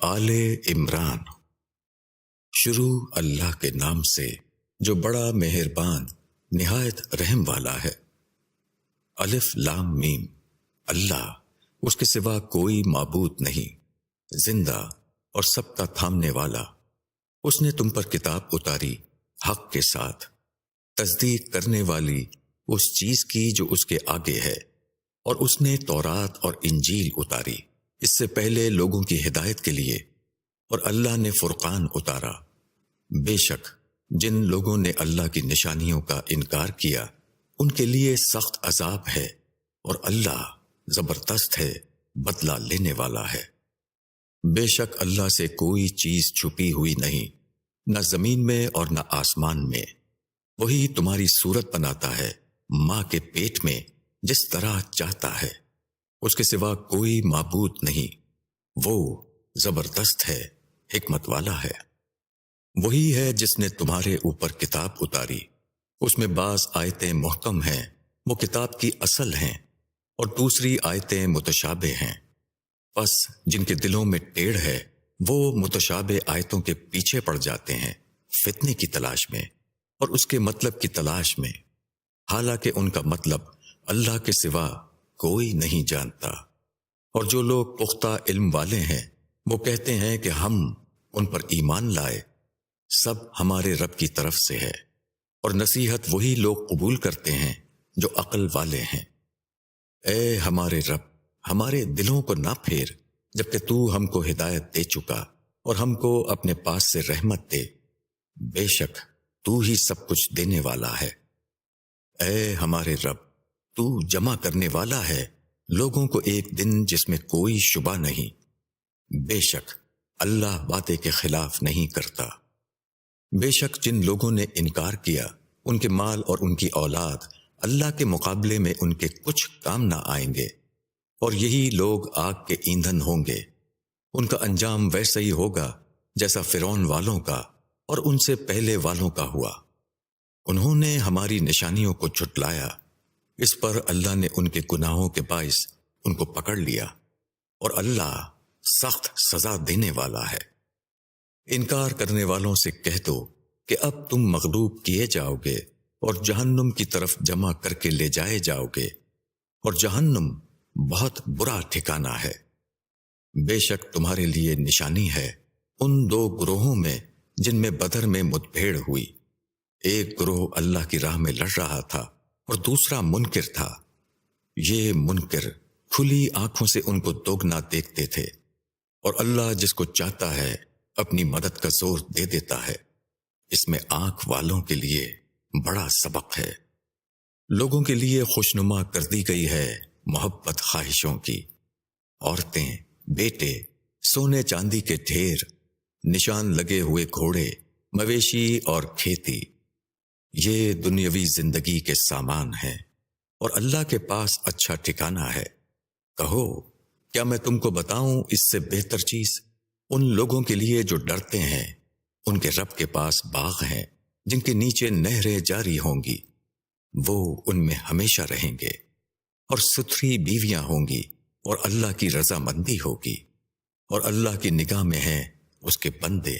آل عمران۔ شروع اللہ کے نام سے جو بڑا مہربان، نہایت رحم والا ہے۔ الف لام میم۔ اللہ، اس کے سوا کوئی معبود نہیں، زندہ اور سب کا تھامنے والا۔ اس نے تم پر کتاب اتاری، حق کے ساتھ۔ تصدیق کرنے والی اس چیز کی جو اس کے آگے ہے۔ اور اس نے تورات اور انجیل اتاری۔ اس سے پہلے لوگوں کی ہدایت کے لیے اور اللہ نے فرقان اتارا۔ بے شک، جن لوگوں نے اللہ کی نشانیوں کا انکار کیا، ان کے لیے سخت عذاب ہے اور اللہ زبردست ہے، بدلہ لینے والا ہے۔ بے شک اللہ سے کوئی چیز چھپی ہوئی نہیں، نہ زمین میں اور نہ آسمان میں۔ وہی تمہاری صورت بناتا ہے، ماں کے پیٹ میں، جس طرح چاہتا ہے۔ اس کے سوا کوئی معبود نہیں۔ وہ زبردست ہے، حکمت والا ہے۔ وہی ہے جس نے تمہارے اوپر کتاب اتاری۔ اس میں بعض آیتیں محکم ہیں، وہ کتاب کی اصل ہیں، اور دوسری آیتیں متشابہ ہیں۔ بس جن کے دلوں میں ٹیڑھ ہے، وہ متشابہ آیتوں کے پیچھے پڑ جاتے ہیں، فتنے کی تلاش میں، اور اس کے مطلب کی تلاش میں۔ حالانکہ ان کا مطلب اللہ کے سوا کوئی نہیں جانتا۔ اور جو لوگ پختہ علم والے ہیں، وہ کہتے ہیں کہ ہم ان پر ایمان لائے۔ سب ہمارے رب کی طرف سے ہے۔ اور نصیحت وہی لوگ قبول کرتے ہیں جو عقل والے ہیں۔ اے ہمارے رب، ہمارے دلوں کو نہ پھیر، جبکہ تو ہم کو ہدایت دے چکا اور ہم کو اپنے پاس سے رحمت دے۔ بے شک تو ہی سب کچھ دینے والا ہے۔ اے ہمارے رب تو جمع کرنے والا ہے لوگوں کو ایک دن جس میں کوئی شبہ نہیں۔ بے شک، اللہ باتیں کے خلاف نہیں کرتا۔ بے شک، جن لوگوں نے انکار کیا، ان کے مال اور ان کی اولاد، اللہ کے مقابلے میں ان کے کچھ کام نہ آئیں گے۔ اور یہی لوگ آگ کے ایندھن ہوں گے۔ ان کا انجام ویسا ہی ہوگا جیسا فرون والوں کا اور ان سے پہلے والوں کا ہوا۔ انہوں نے ہماری نشانیوں کو جھٹلایا۔ اس پر اللہ نے ان کے گناہوں کے باعث ان کو پکڑ لیا اور اللہ سخت سزا دینے والا ہے۔ انکار کرنے والوں سے کہہ دو کہ اب تم مغلوب کیے جاؤ گے اور جہنم کی طرف جمع کر کے لے جائے جاؤ گے اور جہنم بہت برا ٹھکانہ ہے۔ بے شک تمہارے لیے نشانی ہے ان دو گروہوں میں جن میں بدر میں متبھیڑ ہوئی۔ ایک گروہ اللہ کی راہ میں لڑ رہا تھا۔ اور دوسرا منکر تھا۔ یہ منکر کھلی آنکھوں سے ان کو دوگنا دیکھتے تھے اور اللہ جس کو چاہتا ہے اپنی مدد کا زور دے دیتا ہے، اس میں آنکھ والوں کے لیے بڑا سبق ہے۔ لوگوں کے لیے خوشنما کر دی گئی ہے محبت خواہشوں کی۔ عورتیں، بیٹے، سونے چاندی کے ڈھیر، نشان لگے ہوئے گھوڑے، مویشی اور کھیتی۔ یہ دنیاوی زندگی کے سامان ہیں اور اللہ کے پاس اچھا ٹھکانہ ہے۔ کہو، کیا میں تم کو بتاؤں اس سے بہتر چیز؟ ان لوگوں کے لیے جو ڈرتے ہیں، ان کے رب کے پاس باغ ہیں، جن کے نیچے نہریں جاری ہوں گی۔ وہ ان میں ہمیشہ رہیں گے اور ستھری بیویاں ہوں گی اور اللہ کی رضا مندی ہوگی۔ اور اللہ کی نگاہ میں ہیں اس کے بندے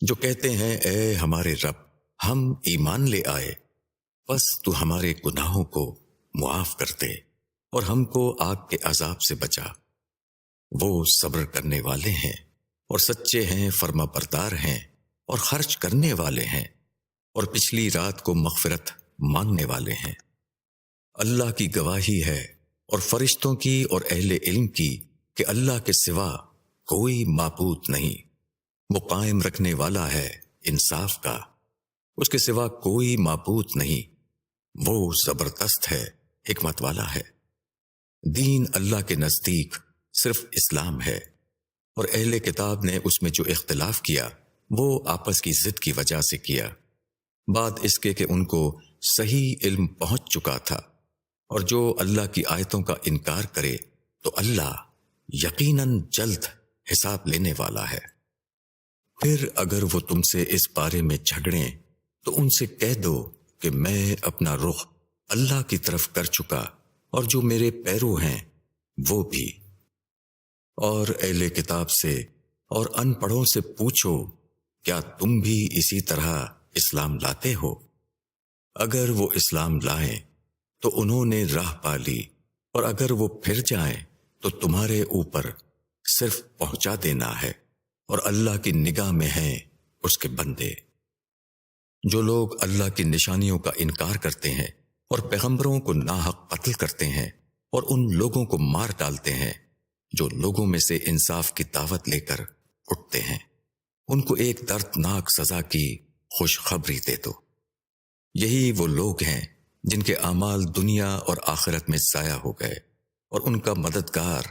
جو کہتے ہیں، اے ہمارے رب ہم ایمان لے آئے، بس تو ہمارے گناہوں کو معاف کرتے اور ہم کو آگ کے عذاب سے بچا۔ وہ صبر کرنے والے ہیں اور سچے ہیں، فرما بردار ہیں اور خرچ کرنے والے ہیں اور پچھلی رات کو مغفرت مانگنے والے ہیں۔ اللہ کی گواہی ہے اور فرشتوں کی اور اہل علم کی کہ اللہ کے سوا کوئی معبود نہیں۔ وہ قائم رکھنے والا ہے انصاف کا۔ اس کے سوا کوئی معبود نہیں۔ وہ زبردست ہے، حکمت والا ہے۔ دین اللہ کے نزدیک صرف اسلام ہے۔ اور اہل کتاب نے اس میں جو اختلاف کیا، وہ آپس کی ضد کی وجہ سے کیا۔ بعد اس کے کہ ان کو صحیح علم پہنچ چکا تھا۔ اور جو اللہ کی آیتوں کا انکار کرے، تو اللہ یقیناً جلد حساب لینے والا ہے۔ پھر اگر وہ تم سے اس بارے میں جھگڑیں تو ان سے کہہ دو کہ میں اپنا رخ اللہ کی طرف کر چکا اور جو میرے پیرو ہیں، وہ بھی۔ اور اہل کتاب سے اور ان پڑھوں سے پوچھو، کیا تم بھی اسی طرح اسلام لاتے ہو؟ اگر وہ اسلام لائیں تو انہوں نے راہ پالی اور اگر وہ پھر جائیں تو تمہارے اوپر صرف پہنچا دینا ہے، اور اللہ کی نگاہ میں ہیں اس کے بندے۔ جو لوگ اللہ کی نشانیوں کا انکار کرتے ہیں اور پیغمبروں کو ناحق قتل کرتے ہیں اور ان لوگوں کو مار ڈالتے ہیں، جو لوگوں میں سے انصاف کی دعوت لے کر اٹھتے ہیں۔ ان کو ایک دردناک سزا کی خوشخبری دے دو۔ یہی وہ لوگ ہیں جن کے اعمال دنیا اور آخرت میں ضائع ہو گئے اور ان کا مددگار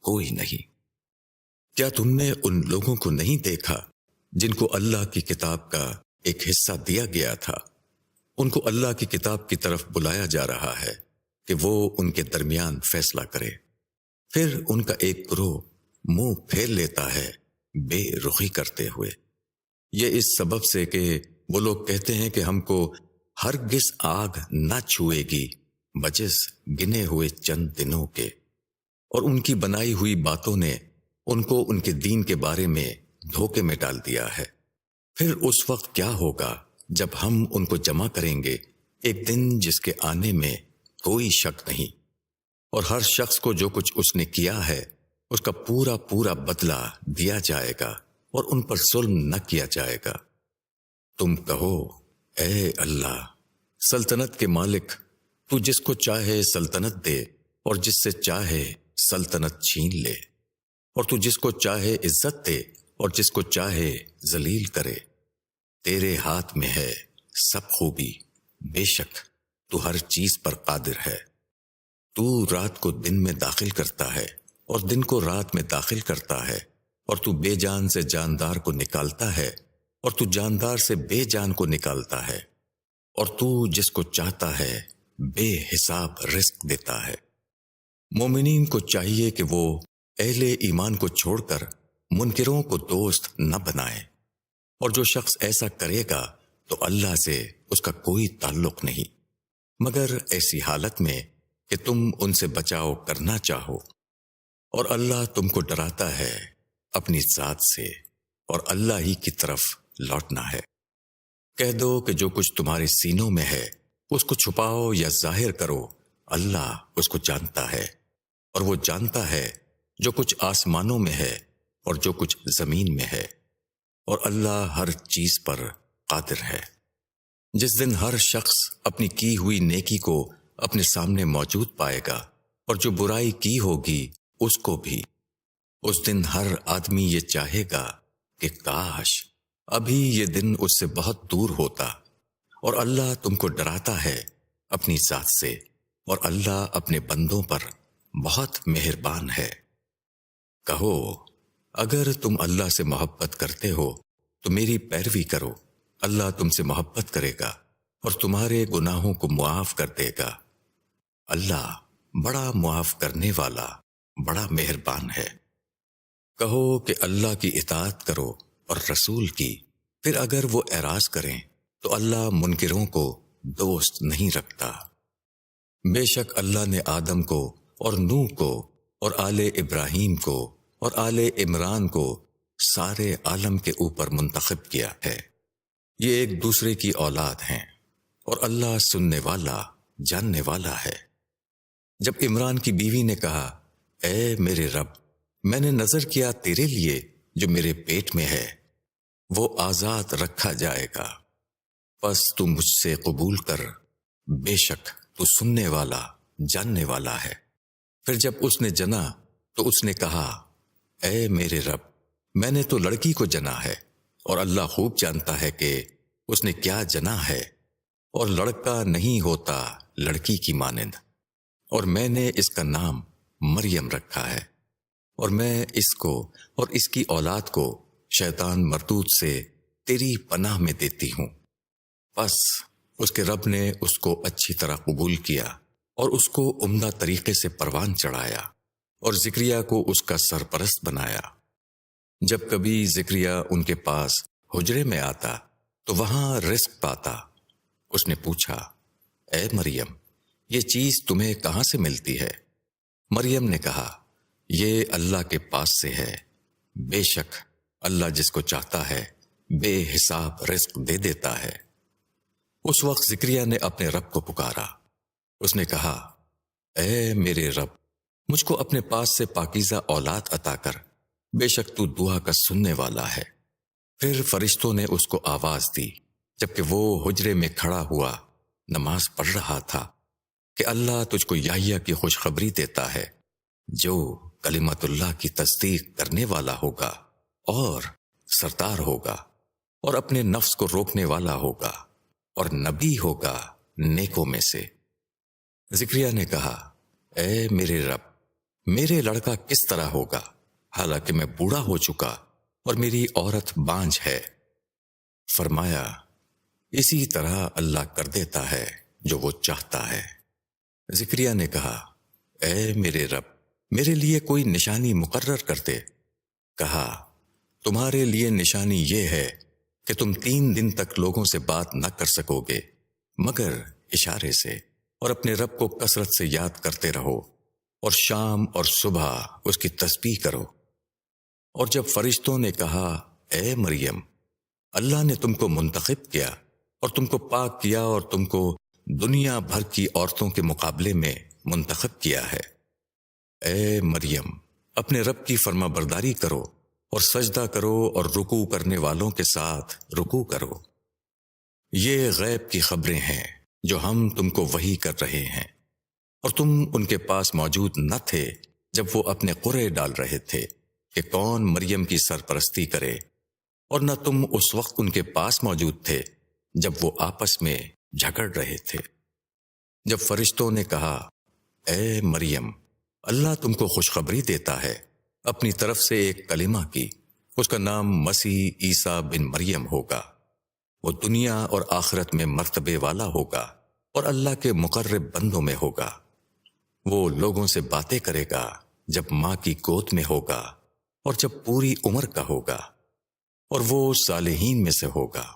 کوئی نہیں۔ کیا تم نے ان لوگوں کو نہیں دیکھا جن کو اللہ کی کتاب کا ایک حصہ دیا گیا تھا۔ ان کو اللہ کی کتاب کی طرف بلایا جا رہا ہے کہ وہ ان کے درمیان فیصلہ کرے۔ پھر ان کا ایک گروہ منہ پھیل لیتا ہے، بے رخی کرتے ہوئے۔ یہ اس سبب سے کہ وہ لوگ کہتے ہیں کہ ہم کو ہر گس آگ نہ چھوئے گی بجس گنے ہوئے چند دنوں کے۔ اور ان کی بنائی ہوئی باتوں نے ان کو ان کے دین کے بارے میں دھوکے میں ڈال دیا ہے۔ پھر اس وقت کیا ہوگا جب ہم ان کو جمع کریں گے؟ ایک دن جس کے آنے میں کوئی شک نہیں۔ اور ہر شخص کو جو کچھ اس نے کیا ہے، اس کا پورا پورا بدلہ دیا جائے گا اور ان پر ظلم نہ کیا جائے گا۔ تم کہو، اے اللہ، سلطنت کے مالک، تو جس کو چاہے سلطنت دے اور جس سے چاہے سلطنت چھین لے۔ اور تو جس کو چاہے عزت دے اور جس کو چاہے ذلیل کرے۔ تیرے ہاتھ میں ہے سب خوبی۔ بے شک تو ہر چیز پر قادر ہے۔ تو رات کو دن میں داخل کرتا ہے اور دن کو رات میں داخل کرتا ہے۔ اور تو بے جان سے جاندار کو نکالتا ہے اور تو جاندار سے بے جان کو نکالتا ہے۔ اور تو جس کو چاہتا ہے بے حساب رزق دیتا ہے۔ مومنین کو چاہیے کہ وہ اہل ایمان کو چھوڑ کر منکروں کو دوست نہ بنائے۔ اور جو شخص ایسا کرے گا تو اللہ سے اس کا کوئی تعلق نہیں۔ مگر ایسی حالت میں کہ تم ان سے بچاؤ کرنا چاہو۔ اور اللہ تم کو ڈراتا ہے اپنی ذات سے، اور اللہ ہی کی طرف لوٹنا ہے۔ کہہ دو کہ جو کچھ تمہارے سینوں میں ہے، اس کو چھپاؤ یا ظاہر کرو۔ اللہ اس کو جانتا ہے، اور وہ جانتا ہے جو کچھ آسمانوں میں ہے۔ اور جو کچھ زمین میں ہے۔ اور اللہ ہر چیز پر قادر ہے۔ جس دن ہر شخص اپنی کی ہوئی نیکی کو اپنے سامنے موجود پائے گا اور جو برائی کی ہوگی اس کو بھی۔ اس دن ہر آدمی یہ چاہے گا کہ کاش ابھی یہ دن اس سے بہت دور ہوتا اور اللہ تم کو ڈراتا ہے اپنی ذات سے اور اللہ اپنے بندوں پر بہت مہربان ہے۔ کہو اگر تم اللہ سے محبت کرتے ہو، تو میری پیروی کرو۔ اللہ تم سے محبت کرے گا اور تمہارے گناہوں کو معاف کر دے گا۔ اللہ بڑا معاف کرنے والا، بڑا مہربان ہے۔ کہو کہ اللہ کی اطاعت کرو اور رسول کی۔ پھر اگر وہ اعراض کریں، تو اللہ منکروں کو دوست نہیں رکھتا۔ بے شک اللہ نے آدم کو اور نوح کو اور آل ابراہیم کو اور آل عمران کو سارے عالم کے اوپر منتخب کیا ہے۔ یہ ایک دوسرے کی اولاد ہیں اور اللہ سننے والا، جاننے والا ہے۔ جب عمران کی بیوی نے کہا، اے میرے رب، میں نے نظر کیا تیرے لیے جو میرے پیٹ میں ہے، وہ آزاد رکھا جائے گا۔ بس تو مجھ سے قبول کر، بے شک تو سننے والا، جاننے والا ہے۔ پھر جب اس نے جنا تو اس نے کہا اے میرے رب، میں نے تو لڑکی کو جنا ہے، اور اللہ خوب جانتا ہے کہ اس نے کیا جنا ہے۔ اور لڑکا نہیں ہوتا لڑکی کی مانند۔ اور میں نے اس کا نام مریم رکھا ہے۔ اور میں اس کو اور اس کی اولاد کو شیطان مردود سے تیری پناہ میں دیتی ہوں۔ بس اس کے رب نے اس کو اچھی طرح قبول کیا اور اس کو عمدہ طریقے سے پروان چڑھایا۔ اور ذکریہ کو اس کا سرپرست بنایا۔ جب کبھی ذکریہ ان کے پاس حجرے میں آتا، تو وہاں رزق پاتا۔ اس نے پوچھا، اے مریم، یہ چیز تمہیں کہاں سے ملتی ہے؟ مریم نے کہا، یہ اللہ کے پاس سے ہے۔ بے شک، اللہ جس کو چاہتا ہے، بے حساب رزق دے دیتا ہے۔ اس وقت ذکریہ نے اپنے رب کو پکارا۔ اس نے کہا، اے میرے رب مجھ کو اپنے پاس سے پاکیزہ اولاد عطا کر۔ بے شک تو دعا کا سننے والا ہے۔ پھر فرشتوں نے اس کو آواز دی۔ جبکہ وہ حجرے میں کھڑا ہوا نماز پڑھ رہا تھا کہ اللہ تجھ کو یاہیا کی خوشخبری دیتا ہے، جو کلمت اللہ کی تصدیق کرنے والا ہوگا اور سردار ہوگا اور اپنے نفس کو روکنے والا ہوگا اور نبی ہوگا نیکوں میں سے۔ ذکریہ نے کہا، اے میرے رب میرے لڑکا کس طرح ہوگا؟ حالانکہ میں بوڑھا ہو چکا اور میری عورت بانج ہے۔ فرمایا، اسی طرح اللہ کر دیتا ہے جو وہ چاہتا ہے۔ ذکریہ نے کہا، اے میرے رب، میرے لیے کوئی نشانی مقرر کرتے۔ کہا، تمہارے لیے نشانی یہ ہے کہ تم تین دن تک لوگوں سے بات نہ کر سکو گے، مگر اشارے سے اور اپنے رب کو کثرت سے یاد کرتے رہو۔ اور شام اور صبح اس کی تسبیح کرو۔ اور جب فرشتوں نے کہا، اے مریم، اللہ نے تم کو منتخب کیا اور تم کو پاک کیا اور تم کو دنیا بھر کی عورتوں کے مقابلے میں منتخب کیا ہے۔ اے مریم، اپنے رب کی فرما برداری کرو اور سجدہ کرو اور رکو کرنے والوں کے ساتھ رکو کرو۔ یہ غیب کی خبریں ہیں جو ہم تم کو وہی کر رہے ہیں۔ اور تم ان کے پاس موجود نہ تھے جب وہ اپنے قرے ڈال رہے تھے کہ کون مریم کی سرپرستی کرے، اور نہ تم اس وقت ان کے پاس موجود تھے جب وہ آپس میں جھگڑ رہے تھے۔ جب فرشتوں نے کہا، اے مریم، اللہ تم کو خوشخبری دیتا ہے۔ اپنی طرف سے ایک کلمہ کی، اس کا نام مسیح عیسیٰ بن مریم ہوگا۔ وہ دنیا اور آخرت میں مرتبے والا ہوگا اور اللہ کے مقرب بندوں میں ہوگا۔ وہ لوگوں سے باتیں کرے گا جب ماں کی گود میں ہوگا اور جب پوری عمر کا ہوگا اور وہ صالحین میں سے ہوگا۔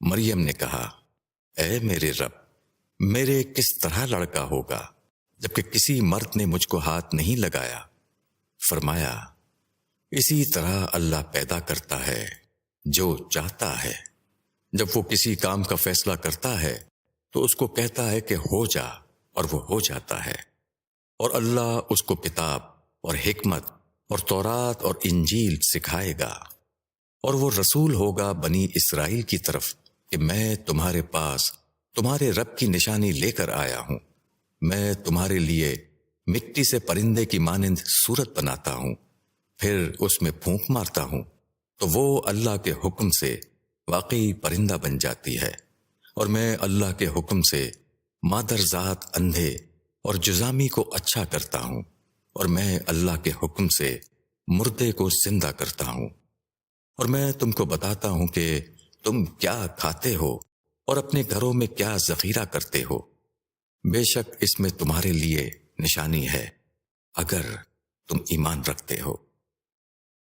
مریم نے کہا، اے میرے رب، میرے کس طرح لڑکا ہوگا جبکہ کسی مرد نے مجھ کو ہاتھ نہیں لگایا؟ فرمایا، اسی طرح اللہ پیدا کرتا ہے جو چاہتا ہے۔ جب وہ کسی کام کا فیصلہ کرتا ہے تو اس کو کہتا ہے کہ ہو جا اور وہ ہو جاتا ہے۔ اور اللہ اس کو کتاب اور حکمت اور تورات اور انجیل سکھائے گا۔ اور وہ رسول ہوگا بنی اسرائیل کی طرف کہ میں تمہارے پاس تمہارے رب کی نشانی لے کر آیا ہوں۔ میں تمہارے لیے مٹی سے پرندے کی مانند صورت بناتا ہوں۔ پھر اس میں پھونک مارتا ہوں۔ تو وہ اللہ کے حکم سے واقعی پرندہ بن جاتی ہے۔ اور میں اللہ کے حکم سے مادر ذات اندھے اور جزامی کو اچھا کرتا ہوں اور میں اللہ کے حکم سے مردے کو زندہ کرتا ہوں۔ اور میں تم کو بتاتا ہوں کہ تم کیا کھاتے ہو اور اپنے گھروں میں کیا ذخیرہ کرتے ہو۔ بے شک اس میں تمہارے لیے نشانی ہے اگر تم ایمان رکھتے ہو۔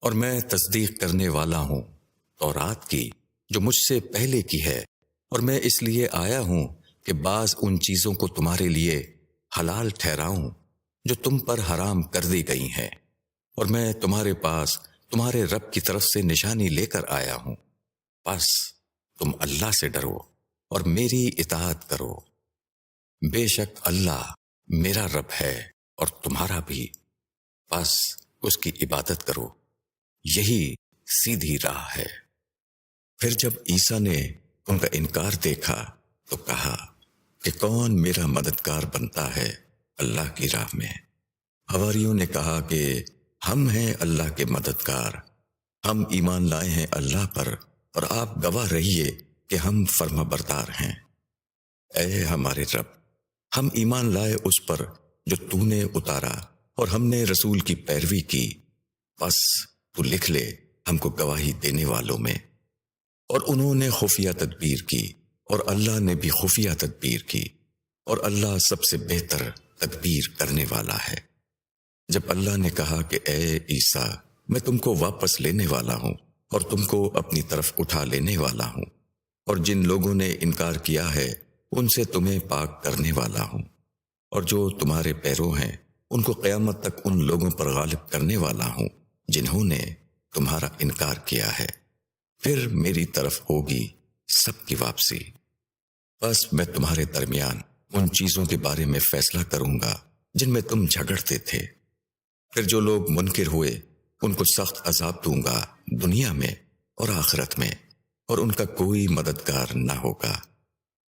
اور میں تصدیق کرنے والا ہوں تو رات کی جو مجھ سے پہلے کی ہے اور میں اس لیے آیا ہوں کہ بعض ان چیزوں کو تمہارے لیے حلال ٹھہراؤں جو تم پر حرام کر دی گئی ہیں، اور میں تمہارے پاس تمہارے رب کی طرف سے نشانی لے کر آیا ہوں۔ بس تم اللہ سے ڈرو اور میری اطاعت کرو۔ بے شک اللہ میرا رب ہے اور تمہارا بھی۔ بس اس کی عبادت کرو۔ یہی سیدھی راہ ہے۔ پھر جب عیسیٰ نے ان کا انکار دیکھا تو کہا کہ کون میرا مددگار بنتا ہے اللہ کی راہ میں؟ ہواریوں نے کہا کہ ہم ہیں اللہ کے مددگار۔ ہم ایمان لائے ہیں اللہ پر اور آپ گواہ رہیے کہ ہم فرما بردار ہیں۔ اے ہمارے رب، ہم ایمان لائے اس پر جو تو نے اتارا اور ہم نے رسول کی پیروی کی۔ بس تو لکھ لے ہم کو گواہی دینے والوں میں۔ اور انہوں نے خفیہ تدبیر کی۔ اور اللہ نے بھی خفیہ تدبیر کی اور اللہ سب سے بہتر تدبیر کرنے والا ہے۔ جب اللہ نے کہا کہ اے عیسیٰ، میں تم کو واپس لینے والا ہوں اور تم کو اپنی طرف اٹھا لینے والا ہوں اور جن لوگوں نے انکار کیا ہے، ان سے تمہیں پاک کرنے والا ہوں اور جو تمہارے پیروں ہیں، ان کو قیامت تک ان لوگوں پر غالب کرنے والا ہوں جنہوں نے تمہارا انکار کیا ہے۔ پھر میری طرف ہوگی سب کی واپسی۔ بس میں تمہارے درمیان ان چیزوں کے بارے میں فیصلہ کروں گا جن میں تم جھگڑتے تھے۔ پھر جو لوگ منکر ہوئے، ان کو سخت عذاب دوں گا دنیا میں اور آخرت میں، اور ان کا کوئی مددگار نہ ہوگا۔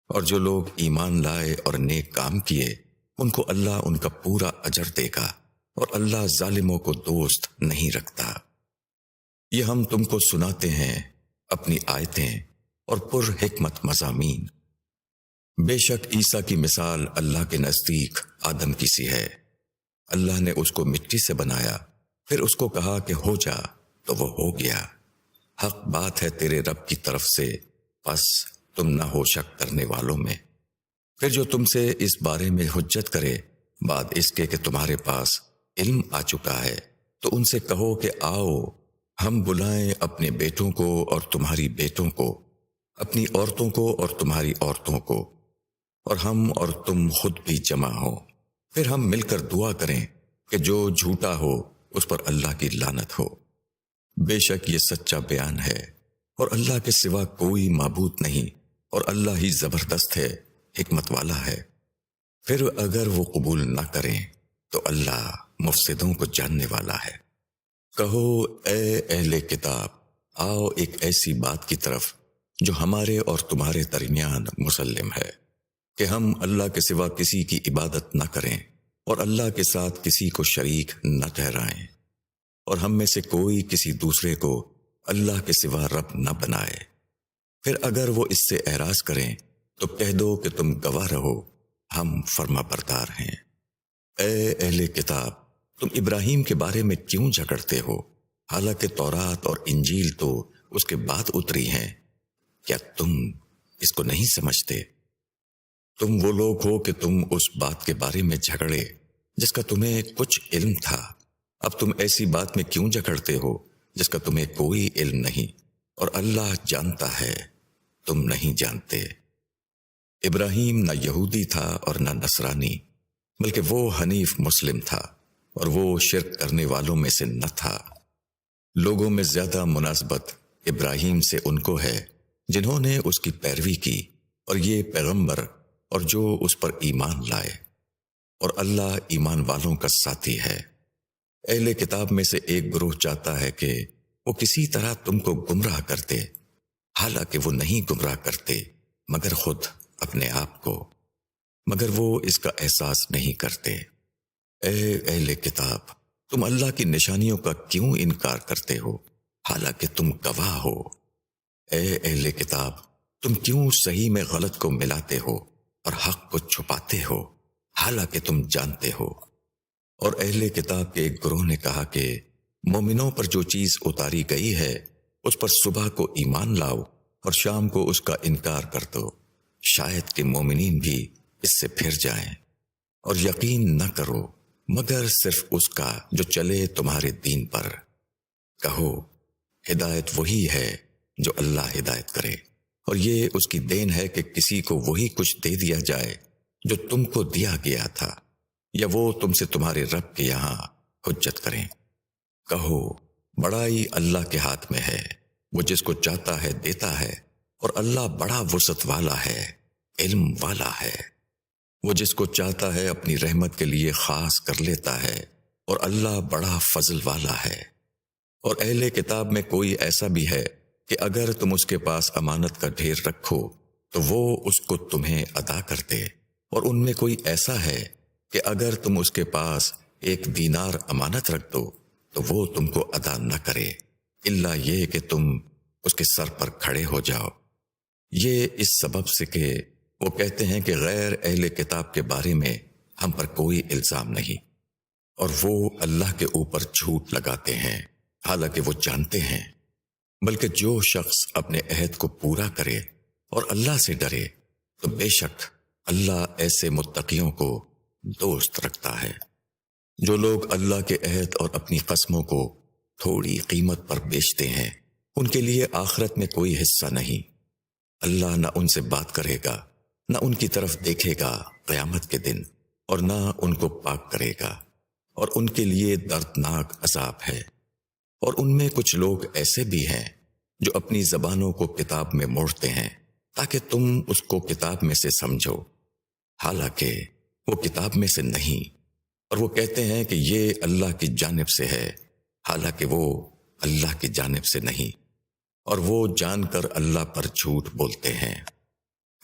اور جو لوگ ایمان لائے اور نیک کام کیے، ان کو اللہ ان کا پورا اجر دے گا اور اللہ ظالموں کو دوست نہیں رکھتا۔ یہ ہم تم کو سناتے ہیں، اپنی آیتیں اور پر حکمت مضامین۔ بے شک عیسیٰ کی مثال اللہ کے نزدیک آدم کی سی ہے۔ اللہ نے اس کو مٹی سے بنایا، پھر اس کو کہا کہ ہو جا، تو وہ ہو گیا۔ حق بات ہے تیرے رب کی طرف سے بس تم نہ ہو شک کرنے والوں میں۔ پھر جو تم سے اس بارے میں حجت کرے، بعد اس کے کہ تمہارے پاس علم آ چکا ہے، تو ان سے کہو کہ آؤ، ہم بلائیں اپنے بیٹوں کو اور تمہاری بیٹوں کو، اپنی عورتوں کو اور تمہاری عورتوں کو۔ اور ہم اور تم خود بھی جمع ہو۔ پھر ہم مل کر دعا کریں کہ جو جھوٹا ہو، اس پر اللہ کی لانت ہو۔ بے شک یہ سچا بیان ہے۔ اور اللہ کے سوا کوئی معبود نہیں، اور اللہ ہی زبردست ہے، حکمت والا ہے۔ پھر اگر وہ قبول نہ کریں، تو اللہ مفسدوں کو جاننے والا ہے۔ کہو، اے اہل کتاب، آؤ ایک ایسی بات کی طرف جو ہمارے اور تمہارے درمیان مسلم ہے۔ کہ ہم اللہ کے سوا کسی کی عبادت نہ کریں اور اللہ کے ساتھ کسی کو شریک نہ ٹھہرائیں اور ہم میں سے کوئی کسی دوسرے کو اللہ کے سوا رب نہ بنائے۔ پھر اگر وہ اس سے اعراض کریں، تو کہہ دو کہ تم گواہ رہو، ہم فرما بردار ہیں۔ اے اہل کتاب، تم ابراہیم کے بارے میں کیوں جھگڑتے ہو؟ حالانکہ تورات اور انجیل تو اس کے بعد اتری ہیں۔ کیا تم اس کو نہیں سمجھتے؟ تم وہ لوگ ہو کہ تم اس بات کے بارے میں جھگڑے، جس کا تمہیں کچھ علم تھا۔ اب تم ایسی بات میں کیوں جھگڑتے ہو، جس کا تمہیں کوئی علم نہیں؟ اور اللہ جانتا ہے، تم نہیں جانتے۔ ابراہیم نہ یہودی تھا اور نہ نصرانی، بلکہ وہ حنیف مسلم تھا اور وہ شرک کرنے والوں میں سے نہ تھا۔ لوگوں میں زیادہ مناسبت ابراہیم سے ان کو ہے، جنہوں نے اس کی پیروی کی۔ اور یہ پیغمبر اور جو اس پر ایمان لائے۔ اور اللہ ایمان والوں کا ساتھی ہے۔ اہل کتاب میں سے ایک گروہ چاہتا ہے کہ وہ کسی طرح تم کو گمراہ کرتے۔ حالانکہ وہ نہیں گمراہ کرتے، مگر خود اپنے آپ کو۔ مگر وہ اس کا احساس نہیں کرتے۔ اے اہل کتاب، تم اللہ کی نشانیوں کا کیوں انکار کرتے ہو؟ حالانکہ تم گواہ ہو۔ اے اہل کتاب، تم کیوں صحیح میں غلط کو ملاتے ہو؟ اور حق کو چھپاتے ہو، حالانکہ تم جانتے ہو۔ اور اہل کتاب کے ایک گروہ نے کہا کہ مومنوں پر جو چیز اتاری گئی ہے، اس پر صبح کو ایمان لاؤ اور شام کو اس کا انکار کر دو۔ شاید کہ مومنین بھی اس سے پھر جائیں۔ اور یقین نہ کرو، مگر صرف اس کا جو چلے تمہارے دین پر۔ کہو، ہدایت وہی ہے جو اللہ ہدایت کرے۔ اور یہ اس کی دین ہے کہ کسی کو وہی کچھ دے دیا جائے جو تم کو دیا گیا تھا، یا وہ تم سے تمہارے رب کے یہاں حجت کریں۔ کہو، بڑائی اللہ کے ہاتھ میں ہے، وہ جس کو چاہتا ہے دیتا ہے، اور اللہ بڑا وسط والا ہے، علم والا ہے۔ وہ جس کو چاہتا ہے اپنی رحمت کے لیے خاص کر لیتا ہے، اور اللہ بڑا فضل والا ہے۔ اور اہل کتاب میں کوئی ایسا بھی ہے کہ اگر تم اس کے پاس امانت کا ڈھیر رکھو، تو وہ اس کو تمہیں ادا کرتے۔ اور ان میں کوئی ایسا ہے کہ اگر تم اس کے پاس ایک دینار امانت رکھ دو، تو وہ تم کو ادا نہ کرے۔ اللہ یہ کہ تم اس کے سر پر کھڑے ہو جاؤ۔ یہ اس سبب سے کہ وہ کہتے ہیں کہ غیر اہل کتاب کے بارے میں ہم پر کوئی الزام نہیں۔ اور وہ اللہ کے اوپر جھوٹ لگاتے ہیں، حالانکہ وہ جانتے ہیں۔ بلکہ جو شخص اپنے عہد کو پورا کرے اور اللہ سے ڈرے، تو بے شک اللہ ایسے متقیوں کو دوست رکھتا ہے۔ جو لوگ اللہ کے عہد اور اپنی قسموں کو تھوڑی قیمت پر بیچتے ہیں، ان کے لیے آخرت میں کوئی حصہ نہیں۔ اللہ نہ ان سے بات کرے گا، نہ ان کی طرف دیکھے گا قیامت کے دن، اور نہ ان کو پاک کرے گا۔ اور ان کے لیے دردناک عذاب ہے۔ اور ان میں کچھ لوگ ایسے بھی ہیں جو اپنی زبانوں کو کتاب میں موڑتے ہیں تاکہ تم اس کو کتاب میں سے سمجھو۔ حالانکہ وہ کتاب میں سے نہیں، اور وہ کہتے ہیں کہ یہ اللہ کی جانب سے ہے، حالانکہ وہ اللہ کی جانب سے نہیں، اور وہ جان کر اللہ پر جھوٹ بولتے ہیں۔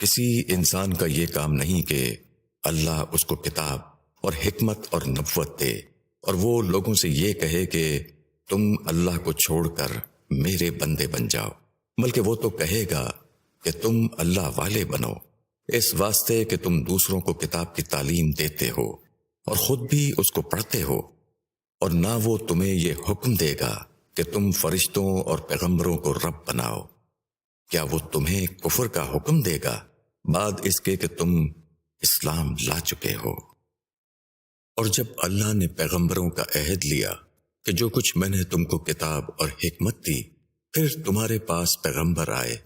کسی انسان کا یہ کام نہیں کہ اللہ اس کو کتاب اور حکمت اور نبوت دے، اور وہ لوگوں سے یہ کہے کہ تم اللہ کو چھوڑ کر میرے بندے بن جاؤ۔ بلکہ وہ تو کہے گا کہ تم اللہ والے بنو۔ اس واسطے کہ تم دوسروں کو کتاب کی تعلیم دیتے ہو اور خود بھی اس کو پڑھتے ہو۔ اور نہ وہ تمہیں یہ حکم دے گا کہ تم فرشتوں اور پیغمبروں کو رب بناؤ۔ کیا وہ تمہیں کفر کا حکم دے گا بعد اس کے کہ تم اسلام لا چکے ہو۔ اور جب اللہ نے پیغمبروں کا عہد لیا کہ جو کچھ میں نے تم کو کتاب اور حکمت دی، پھر تمہارے پاس پیغمبر آئے،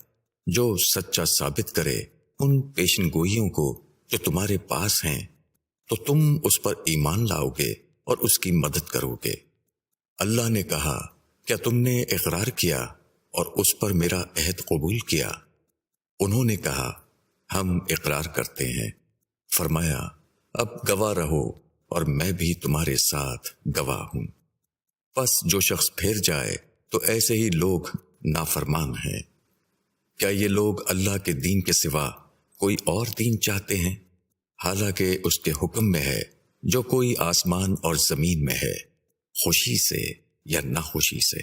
جو سچا ثابت کرے ان پیشن گوئیوں کو جو تمہارے پاس ہیں۔ تو تم اس پر ایمان لاؤ گے اور اس کی مدد کرو گے۔ اللہ نے کہا، کیا تم نے اقرار کیا اور اس پر میرا عہد قبول کیا؟ انہوں نے کہا، ہم اقرار کرتے ہیں۔ فرمایا، اب گواہ رہو اور میں بھی تمہارے ساتھ گواہ ہوں۔ پس جو شخص پھیر جائے تو ایسے ہی لوگ نافرمان ہیں۔ کیا یہ لوگ اللہ کے دین کے سوا کوئی اور دین چاہتے ہیں؟ حالانکہ اس کے حکم میں ہے، جو کوئی آسمان اور زمین میں ہے، خوشی سے یا ناخوشی سے۔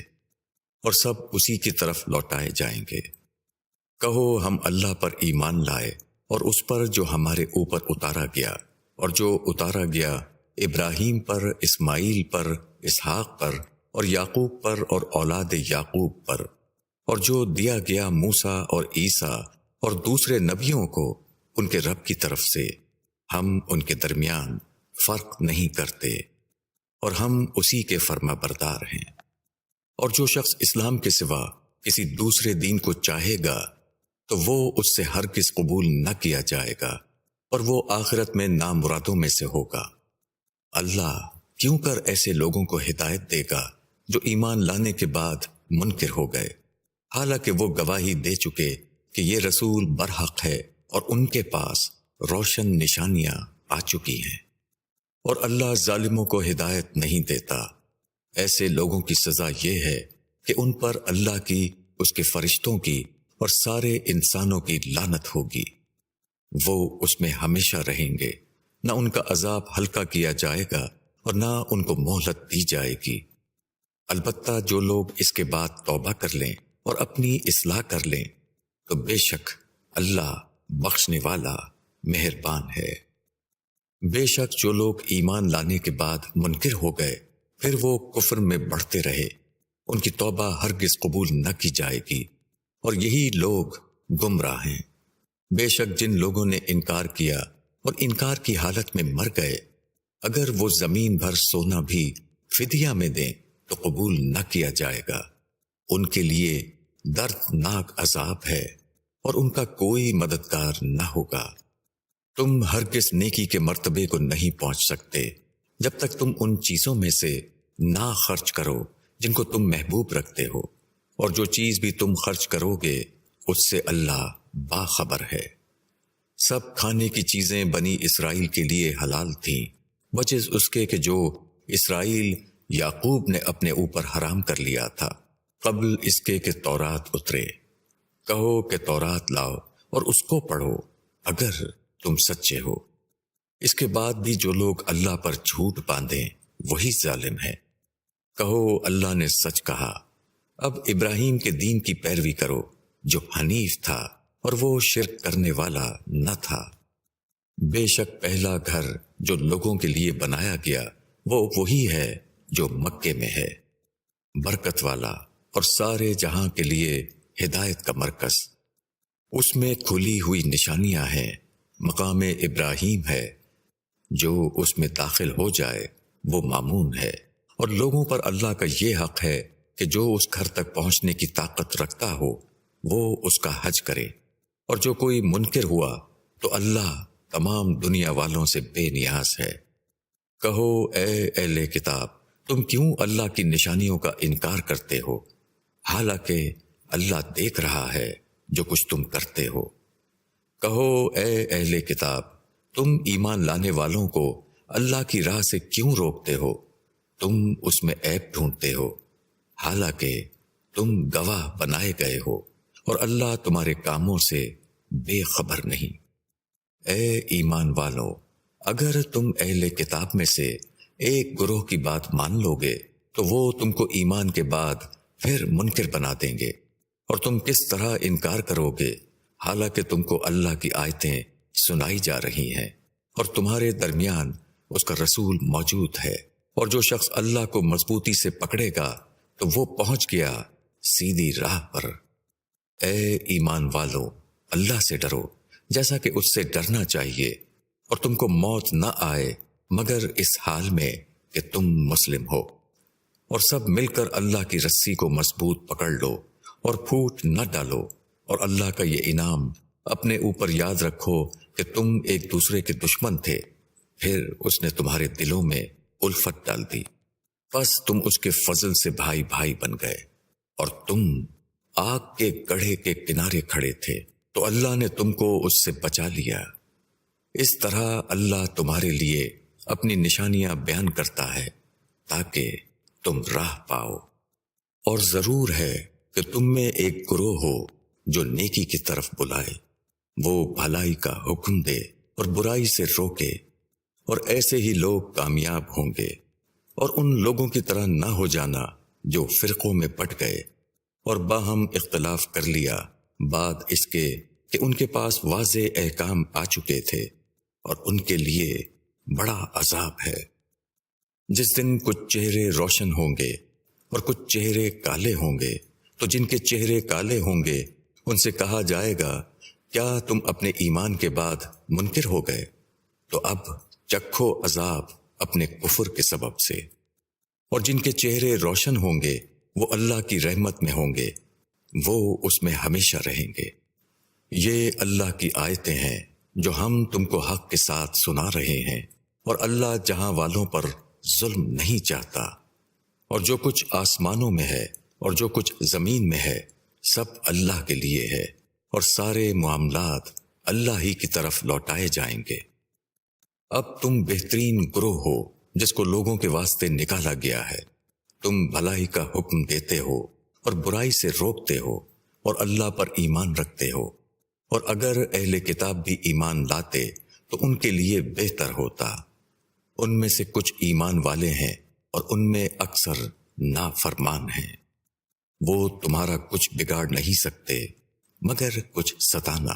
اور سب اسی کی طرف لوٹائے جائیں گے۔ کہو، ہم اللہ پر ایمان لائے اور اس پر جو ہمارے اوپر اتارا گیا اور جو اتارا گیا ابراہیم پر، اسماعیل پر اسحاق پر اور یعقوب پر اور اولاد یعقوب پر۔ اور جو دیا گیا موسا اور عیسیٰ اور دوسرے نبیوں کو ان کے رب کی طرف سے، ہم ان کے درمیان فرق نہیں کرتے اور ہم اسی کے فرما بردار ہیں۔ اور جو شخص اسلام کے سوا کسی دوسرے دین کو چاہے گا، تو وہ اس سے ہر کس قبول نہ کیا جائے گا اور وہ آخرت میں نامرادوں میں سے ہوگا۔ اللہ کیوں کر ایسے لوگوں کو ہدایت دے گا جو ایمان لانے کے بعد منکر ہو گئے؟ حالانکہ وہ گواہی دے چکے کہ یہ رسول برحق ہے اور ان کے پاس روشن نشانیاں آ چکی ہیں۔ اور اللہ ظالموں کو ہدایت نہیں دیتا۔ ایسے لوگوں کی سزا یہ ہے کہ ان پر اللہ کی، اس کے فرشتوں کی اور سارے انسانوں کی لانت ہوگی۔ وہ اس میں ہمیشہ رہیں گے۔ نہ ان کا عذاب ہلکا کیا جائے گا اور نہ ان کو مہلت دی جائے گی۔ البتہ جو لوگ اس کے بعد توبہ کر لیں اور اپنی اصلاح کر لیں، تو بے شک اللہ بخشنے والا مہربان ہے۔ بے شک جو لوگ ایمان لانے کے بعد منکر ہو گئے، پھر وہ کفر میں بڑھتے رہے۔ ان کی توبہ ہرگز قبول نہ کی جائے گی۔ اور یہی لوگ گمراہ ہیں۔ بے شک جن لوگوں نے انکار کیا اور انکار کی حالت میں مر گئے اگر وہ زمین بھر سونا بھی فدیا میں دیں تو قبول نہ کیا جائے گا۔ ان کے لیے دردناک عذاب ہے اور ان کا کوئی مددگار نہ ہوگا۔ تم ہر کس نیکی کے مرتبے کو نہیں پہنچ سکتے جب تک تم ان چیزوں میں سے نہ خرچ کرو جن کو تم محبوب رکھتے ہو۔ اور جو چیز بھی تم خرچ کرو گے، اس سے اللہ باخبر ہے۔ سب کھانے کی چیزیں بنی اسرائیل کے لیے حلال تھیں۔ بچز اس کے کہ جو اسرائیل یعقوب نے اپنے اوپر حرام کر لیا تھا قبل اس کے کہ تورات اترے کہو کہ تورات لاؤ اور اس کو پڑھو اگر تم سچے ہو اس کے بعد بھی جو لوگ اللہ پر جھوٹ باندھیں وہی ظالم ہے کہو اللہ نے سچ کہا اب ابراہیم کے دین کی پیروی کرو جو حنیف تھا اور وہ شرک کرنے والا نہ تھا بے شک پہلا گھر جو لوگوں کے لیے بنایا گیا، وہ وہی ہے جو مکے میں ہے۔ برکت والا اور سارے جہاں کے لیے ہدایت کا مرکز۔ اس میں کھلی ہوئی نشانیاں ہیں، مقام ابراہیم ہے۔ جو اس میں داخل ہو جائے، وہ معمون ہے۔ اور لوگوں پر اللہ کا یہ حق ہے کہ جو اس گھر تک پہنچنے کی طاقت رکھتا ہو، وہ اس کا حج کرے۔ اور جو کوئی منکر ہوا، تو اللہ تمام دنیا والوں سے بے نیاز ہے۔ کہو، اے اہل کتاب، تم کیوں اللہ کی نشانیوں کا انکار کرتے ہو؟ حالانکہ اللہ دیکھ رہا ہے جو کچھ تم کرتے ہو۔ کہو، اے اہل کتاب، تم ایمان لانے والوں کو اللہ کی راہ سے کیوں روکتے ہو؟ تم اس میں ایپ ڈھونڈتے ہو۔ حالانکہ تم گواہ بنائے گئے ہو اور اللہ تمہارے کاموں سے بے خبر نہیں۔ اے ایمان والو، اگر تم اہل کتاب میں سے ایک گروہ کی بات مان لو گے، تو وہ تم کو ایمان کے بعد پھر منکر بنا دیں گے۔ اور تم کس طرح انکار کرو گے؟ حالانکہ تم کو اللہ کی آیتیں سنائی جا رہی ہیں، اور تمہارے درمیان اس کا رسول موجود ہے۔ اور جو شخص اللہ کو مضبوطی سے پکڑے گا، تو وہ پہنچ گیا سیدھی راہ پر۔ اے ایمان والو، اللہ سے ڈرو۔ جیسا کہ اس سے ڈرنا چاہیے اور تم کو موت نہ آئے، مگر اس حال میں کہ تم مسلم ہو۔ اور سب مل کر اللہ کی رسی کو مضبوط پکڑ لو اور پھوٹ نہ ڈالو۔ اور اللہ کا یہ انعام اپنے اوپر یاد رکھو کہ تم ایک دوسرے کے دشمن تھے۔ پھر اس نے تمہارے دلوں میں الفت ڈال دی۔ بس تم اس کے فضل سے بھائی بھائی بن گئے اور تم آگ کے گڑھے کے کنارے کھڑے تھے۔ تو اللہ نے تم کو اس سے بچا لیا۔ اس طرح اللہ تمہارے لیے اپنی نشانیاں بیان کرتا ہے تاکہ تم راہ پاؤ۔ اور ضرور ہے کہ تم میں ایک گروہ ہو جو نیکی کی طرف بلائے۔ وہ بھلائی کا حکم دے اور برائی سے روکے اور ایسے ہی لوگ کامیاب ہوں گے۔ اور ان لوگوں کی طرح نہ ہو جانا جو فرقوں میں پٹ گئے اور باہم اختلاف کر لیا۔ بعد اس کے کہ ان کے پاس واضح احکام آ چکے تھے اور ان کے لیے بڑا عذاب ہے۔ جس دن کچھ چہرے روشن ہوں گے اور کچھ چہرے کالے ہوں گے، تو جن کے چہرے کالے ہوں گے، ان سے کہا جائے گا، کیا تم اپنے ایمان کے بعد منکر ہو گئے؟ تو اب چکھو عذاب اپنے کفر کے سبب سے۔ اور جن کے چہرے روشن ہوں گے، وہ اللہ کی رحمت میں ہوں گے۔ وہ اس میں ہمیشہ رہیں گے۔ یہ اللہ کی آیتیں ہیں جو ہم تم کو حق کے ساتھ سنا رہے ہیں، اور اللہ جہاں والوں پر ظلم نہیں چاہتا۔ اور جو کچھ آسمانوں میں ہے اور جو کچھ زمین میں ہے، سب اللہ کے لیے ہے، اور سارے معاملات اللہ ہی کی طرف لوٹائے جائیں گے۔ اب تم بہترین گروہ ہو، جس کو لوگوں کے واسطے نکالا گیا ہے۔ تم بھلائی کا حکم دیتے ہو۔ اور برائی سے روکتے ہو اور اللہ پر ایمان رکھتے ہو۔ اور اگر اہل کتاب بھی ایمان لاتے تو ان کے لیے بہتر ہوتا۔ ان میں سے کچھ ایمان والے ہیں اور ان میں اکثر نافرمان ہیں۔ وہ تمہارا کچھ بگاڑ نہیں سکتے، مگر کچھ ستانا۔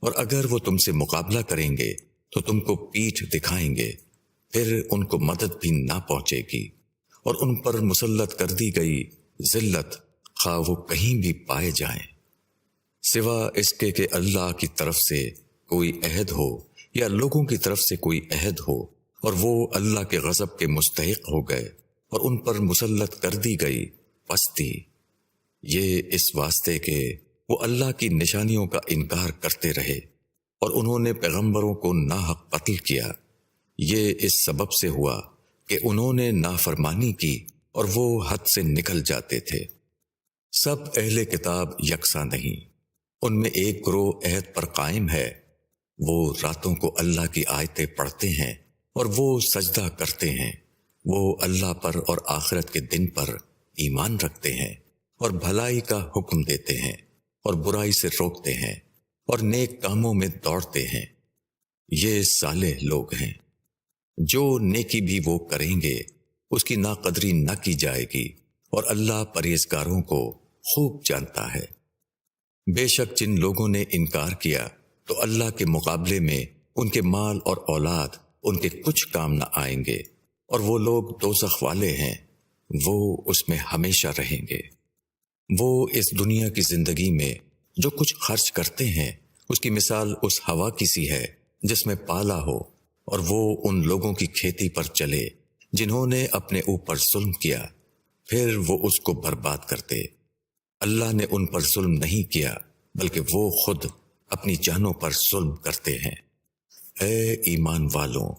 اور اگر وہ تم سے مقابلہ کریں گے تو تم کو پیٹھ دکھائیں گے، پھر ان کو مدد بھی نہ پہنچے گی۔ اور ان پر مسلط کر دی گئی ذلت خواہ وہ کہیں بھی پائے جائیں۔ سوا اس کے کہ اللہ کی طرف سے کوئی عہد ہو یا لوگوں کی طرف سے کوئی عہد ہو اور وہ اللہ کے غضب کے مستحق ہو گئے اور ان پر مسلط کر دی گئی پستی یہ اس واسطے کہ وہ اللہ کی نشانیوں کا انکار کرتے رہے اور انہوں نے پیغمبروں کو ناحق قتل کیا۔ یہ اس سبب سے ہوا کہ انہوں نے نافرمانی کی اور وہ حد سے نکل جاتے تھے۔ سب اہل کتاب یکساں نہیں۔ ان میں ایک گروہ عہد پر قائم ہے۔ وہ راتوں کو اللہ کی آیتیں پڑھتے ہیں اور وہ سجدہ کرتے ہیں۔ وہ اللہ پر اور آخرت کے دن پر ایمان رکھتے ہیں اور بھلائی کا حکم دیتے ہیں اور برائی سے روکتے ہیں اور نیک کاموں میں دوڑتے ہیں۔ یہ سالے لوگ ہیں۔ جو نیکی بھی وہ کریں گے اس کی ناقدری نہ کی جائے گی اور اللہ پرہیزگاروں کو خوب جانتا ہے۔ بے شک جن لوگوں نے انکار کیا، تو اللہ کے مقابلے میں ان کے مال اور اولاد ان کے کچھ کام نہ آئیں گے، اور وہ لوگ دو والے ہیں، وہ اس میں ہمیشہ رہیں گے۔ وہ اس دنیا کی زندگی میں جو کچھ خرچ کرتے ہیں، اس کی مثال اس ہوا کی سی ہے جس میں پالا ہو اور وہ ان لوگوں کی کھیتی پر چلے۔ جنہوں نے اپنے اوپر ظلم کیا، پھر وہ اس کو برباد کرتے۔ اللہ نے ان پر ظلم نہیں کیا، بلکہ وہ خود اپنی جانوں پر ظلم کرتے ہیں۔ اے ایمان والوں،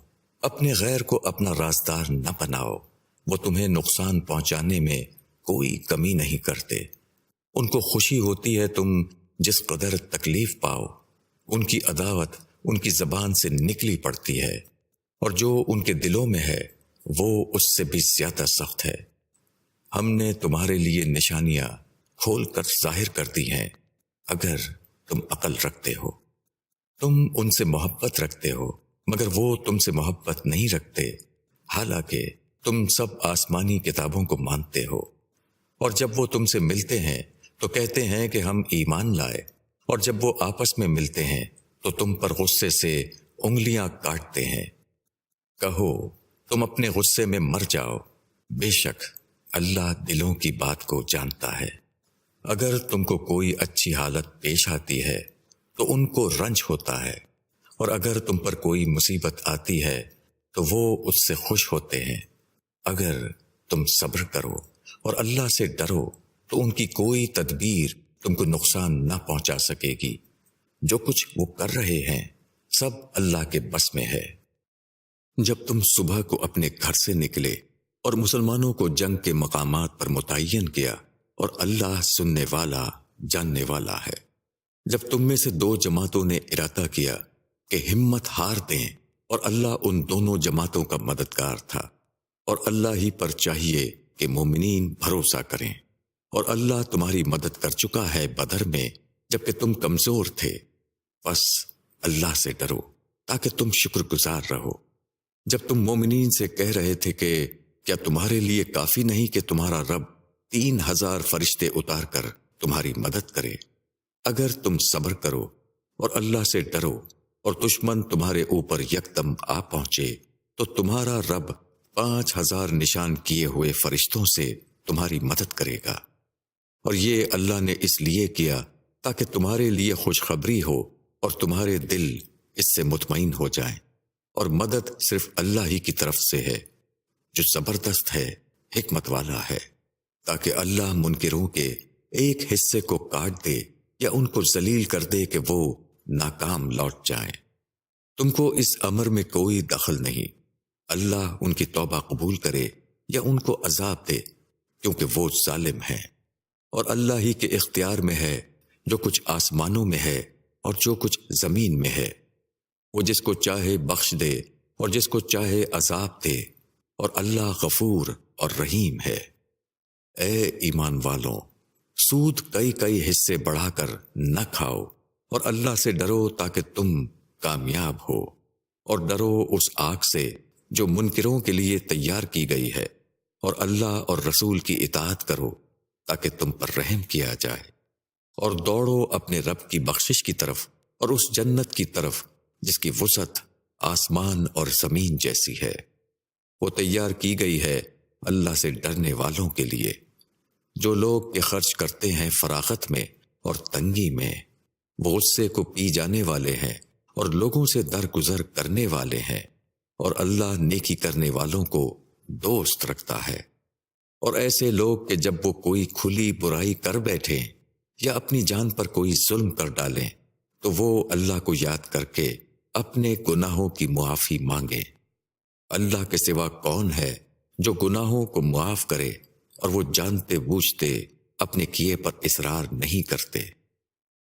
اپنے غیر کو اپنا رازدار نہ بناؤ۔ وہ تمہیں نقصان پہنچانے میں کوئی کمی نہیں کرتے۔ ان کو خوشی ہوتی ہے تم جس قدر تکلیف پاؤ۔ ان کی عداوت ان کی زبان سے نکلی پڑتی ہے، اور جو ان کے دلوں میں ہے وہ اس سے بھی زیادہ سخت ہے۔ ہم نے تمہارے لیے نشانیاں کھول کر ظاہر کر دی ہیں، اگر تم عقل رکھتے ہو۔ تم ان سے محبت رکھتے ہو، مگر وہ تم سے محبت نہیں رکھتے۔ حالانکہ تم سب آسمانی کتابوں کو مانتے ہو۔ اور جب وہ تم سے ملتے ہیں، تو کہتے ہیں کہ ہم ایمان لائے۔ اور جب وہ آپس میں ملتے ہیں، تو تم پر غصے سے انگلیاں کاٹتے ہیں۔ کہو تم اپنے غصے میں مر جاؤ۔ بے شک اللہ دلوں کی بات کو جانتا ہے۔ اگر تم کو کوئی اچھی حالت پیش آتی ہے، تو ان کو رنج ہوتا ہے۔ اور اگر تم پر کوئی مصیبت آتی ہے، تو وہ اس سے خوش ہوتے ہیں۔ اگر تم صبر کرو اور اللہ سے ڈرو، تو ان کی کوئی تدبیر تم کو نقصان نہ پہنچا سکے گی۔ جو کچھ وہ کر رہے ہیں، سب اللہ کے بس میں ہے۔ جب تم صبح کو اپنے گھر سے نکلے اور مسلمانوں کو جنگ کے مقامات پر متعین کیا اور اللہ سننے والا، جاننے والا ہے۔ جب تم میں سے دو جماعتوں نے ارادہ کیا کہ ہمت ہار دیں اور اللہ ان دونوں جماعتوں کا مددگار تھا اور اللہ ہی پر چاہیے کہ مومنین بھروسہ کریں۔ اور اللہ تمہاری مدد کر چکا ہے بدر میں جبکہ تم کمزور تھے۔ بس اللہ سے ڈرو تاکہ تم شکر گزار رہو۔ جب تم مومنین سے کہہ رہے تھے کہ کیا تمہارے لیے کافی نہیں کہ تمہارا رب تین ہزار فرشتے اتار کر تمہاری مدد کرے؟ اگر تم صبر کرو اور اللہ سے ڈرو اور دشمن تمہارے اوپر یکدم آ پہنچے، تو تمہارا رب پانچ ہزار نشان کیے ہوئے فرشتوں سے تمہاری مدد کرے گا۔ اور یہ اللہ نے اس لیے کیا تاکہ تمہارے لیے خوشخبری ہو اور تمہارے دل اس سے مطمئن ہو جائیں۔ اور مدد صرف اللہ ہی کی طرف سے ہے، جو زبردست ہے، حکمت والا ہے، تاکہ اللہ منکروں کے ایک حصے کو کاٹ دے یا ان کو ذلیل کر دے کہ وہ ناکام لوٹ جائیں۔ تم کو اس امر میں کوئی دخل نہیں۔ اللہ ان کی توبہ قبول کرے یا ان کو عذاب دے، کیونکہ وہ ظالم ہے اور اللہ ہی کے اختیار میں ہے، جو کچھ آسمانوں میں ہے اور جو کچھ زمین میں ہے۔ وہ جس کو چاہے بخش دے اور جس کو چاہے عذاب دے اور اللہ غفور اور رحیم ہے۔ اے ایمان والوں سود کئی کئی حصے بڑھا کر نہ کھاؤ اور اللہ سے ڈرو تاکہ تم کامیاب ہو اور ڈرو اس آگ سے جو منکروں کے لیے تیار کی گئی ہے اور اللہ اور رسول کی اطاعت کرو تاکہ تم پر رحم کیا جائے اور دوڑو اپنے رب کی بخشش کی طرف اور اس جنت کی طرف جس کی وسعت آسمان اور زمین جیسی ہے۔ وہ تیار کی گئی ہے اللہ سے ڈرنے والوں کے لیے۔ جو لوگ کے خرچ کرتے ہیں فراغت میں اور تنگی میں، وہ غصے کو پی جانے والے ہیں اور لوگوں سے درگزر کرنے والے ہیں۔ اور اللہ نیکی کرنے والوں کو دوست رکھتا ہے۔ اور ایسے لوگ کہ جب وہ کوئی کھلی برائی کر بیٹھے یا اپنی جان پر کوئی ظلم کر ڈالیں، تو وہ اللہ کو یاد کر کے اپنے گناہوں کی معافی مانگے۔ اللہ کے سوا کون ہے جو گناہوں کو معاف کرے اور وہ جانتے بوجھتے اپنے کیے پر اصرار نہیں کرتے؟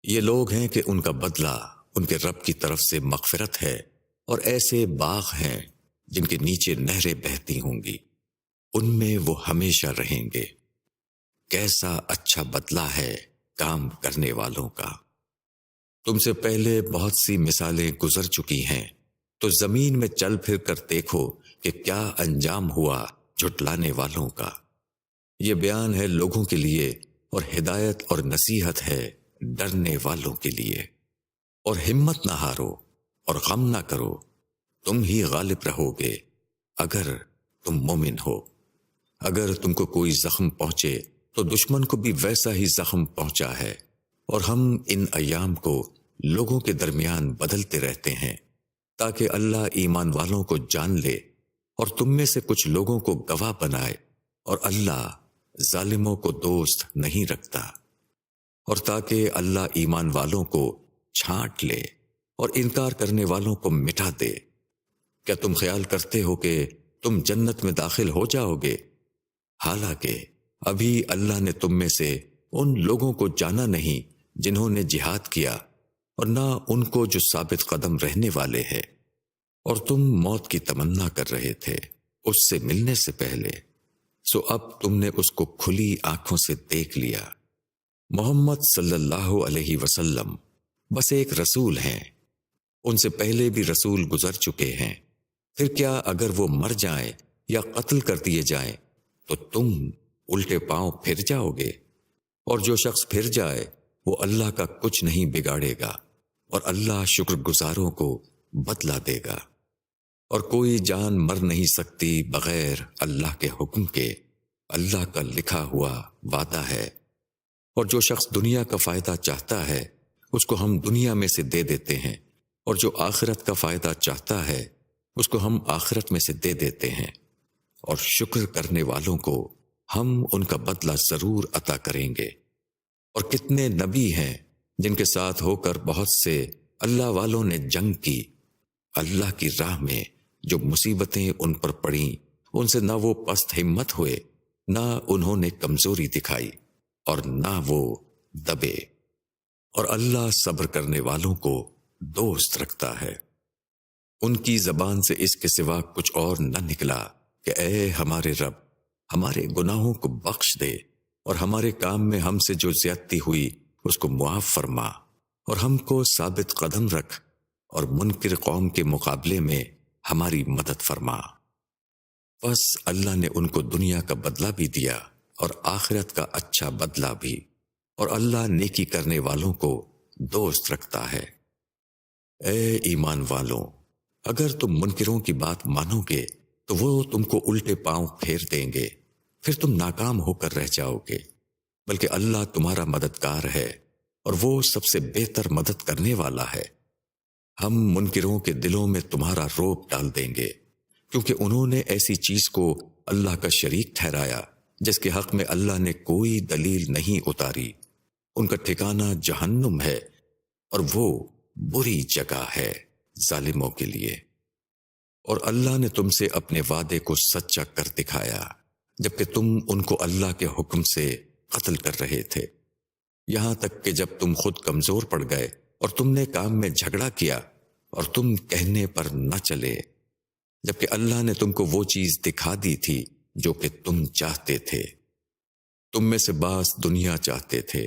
یہ لوگ ہیں کہ ان کا بدلہ ان کے رب کی طرف سے مغفرت ہے اور ایسے باغ ہیں جن کے نیچے نہریں بہتی ہوں گی۔ ان میں وہ ہمیشہ رہیں گے۔ کیسا اچھا بدلہ ہے کام کرنے والوں کا۔ تم سے پہلے بہت سی مثالیں گزر چکی ہیں۔ تو زمین میں چل پھر کر دیکھو کہ کیا انجام ہوا جھٹلانے والوں کا۔ یہ بیان ہے لوگوں کے لیے اور ہدایت اور نصیحت ہے ڈرنے والوں کے لیے۔ اور ہمت نہ ہارو اور غم نہ کرو، تم ہی غالب رہو گے اگر تم مومن ہو۔ اگر تم کو کوئی زخم پہنچے تو دشمن کو بھی ویسا ہی زخم پہنچا ہے۔ اور ہم ان ایام کو لوگوں کے درمیان بدلتے رہتے ہیں تاکہ اللہ ایمان والوں کو جان لے اور تم میں سے کچھ لوگوں کو گواہ بنائے اور اللہ ظالموں کو دوست نہیں رکھتا اور تاکہ اللہ ایمان والوں کو چھانٹ لے اور انکار کرنے والوں کو مٹا دے۔ کیا تم خیال کرتے ہو کہ تم جنت میں داخل ہو جاؤ گے؟ حالانکہ ابھی اللہ نے تم میں سے ان لوگوں کو جانا نہیں جنہوں نے جہاد کیا اور نہ ان کو جو ثابت قدم رہنے والے ہیں۔ اور تم موت کی تمنا کر رہے تھے اس سے ملنے سے پہلے۔ سو اب تم نے اس کو کھلی آنکھوں سے دیکھ لیا۔ محمد صلی اللہ علیہ وسلم بس ایک رسول ہیں۔ ان سے پہلے بھی رسول گزر چکے ہیں۔ پھر کیا اگر وہ مر جائیں یا قتل کر دیے جائیں تو تم الٹے پاؤں پھر جاؤ گے۔ اور جو شخص پھر جائے وہ اللہ کا کچھ نہیں بگاڑے گا اور اللہ شکر گزاروں کو بدلا دے گا اور کوئی جان مر نہیں سکتی بغیر اللہ کے حکم کے۔ اللہ کا لکھا ہوا وعدہ ہے اور جو شخص دنیا کا فائدہ چاہتا ہے، اس کو ہم دنیا میں سے دے دیتے ہیں۔ اور جو آخرت کا فائدہ چاہتا ہے، اس کو ہم آخرت میں سے دے دیتے ہیں۔ اور شکر کرنے والوں کو ہم ان کا بدلہ ضرور عطا کریں گے۔ اور کتنے نبی ہیں جن کے ساتھ ہو کر بہت سے اللہ والوں نے جنگ کی۔ اللہ کی راہ میں جو مصیبتیں ان پر پڑیں، ان سے نہ وہ پست ہمت ہوئے، نہ انہوں نے کمزوری دکھائی اور نہ وہ دبے۔ اور اللہ صبر کرنے والوں کو دوست رکھتا ہے۔ ان کی زبان سے اس کے سوا کچھ اور نہ نکلا کہ اے ہمارے رب، ہمارے گناہوں کو بخش دے۔ اور ہمارے کام میں ہم سے جو زیادتی ہوئی، اس کو معاف فرما اور ہم کو ثابت قدم رکھ اور منکر قوم کے مقابلے میں ہماری مدد فرما۔ بس اللہ نے ان کو دنیا کا بدلہ بھی دیا اور آخرت کا اچھا بدلہ بھی اور اللہ نیکی کرنے والوں کو دوست رکھتا ہے۔ اے ایمان والوں، اگر تم منکروں کی بات مانو گے، تو وہ تم کو الٹے پاؤں پھیر دیں گے۔ پھر تم ناکام ہو کر رہ جاؤ گے، بلکہ اللہ تمہارا مددگار ہے اور وہ سب سے بہتر مدد کرنے والا ہے۔ ہم منکروں کے دلوں میں تمہارا روپ ڈال دیں گے، کیونکہ انہوں نے ایسی چیز کو اللہ کا شریک ٹھہرایا، جس کے حق میں اللہ نے کوئی دلیل نہیں اتاری۔ ان کا ٹھکانہ جہنم ہے اور وہ بری جگہ ہے ظالموں کے لیے۔ اور اللہ نے تم سے اپنے وعدے کو سچا کر دکھایا۔ جبکہ تم ان کو اللہ کے حکم سے قتل کر رہے تھے۔ یہاں تک کہ جب تم خود کمزور پڑ گئے اور تم نے کام میں جھگڑا کیا اور تم کہنے پر نہ چلے، جبکہ اللہ نے تم کو وہ چیز دکھا دی تھی جو کہ تم چاہتے تھے۔ تم میں سے بعض دنیا چاہتے تھے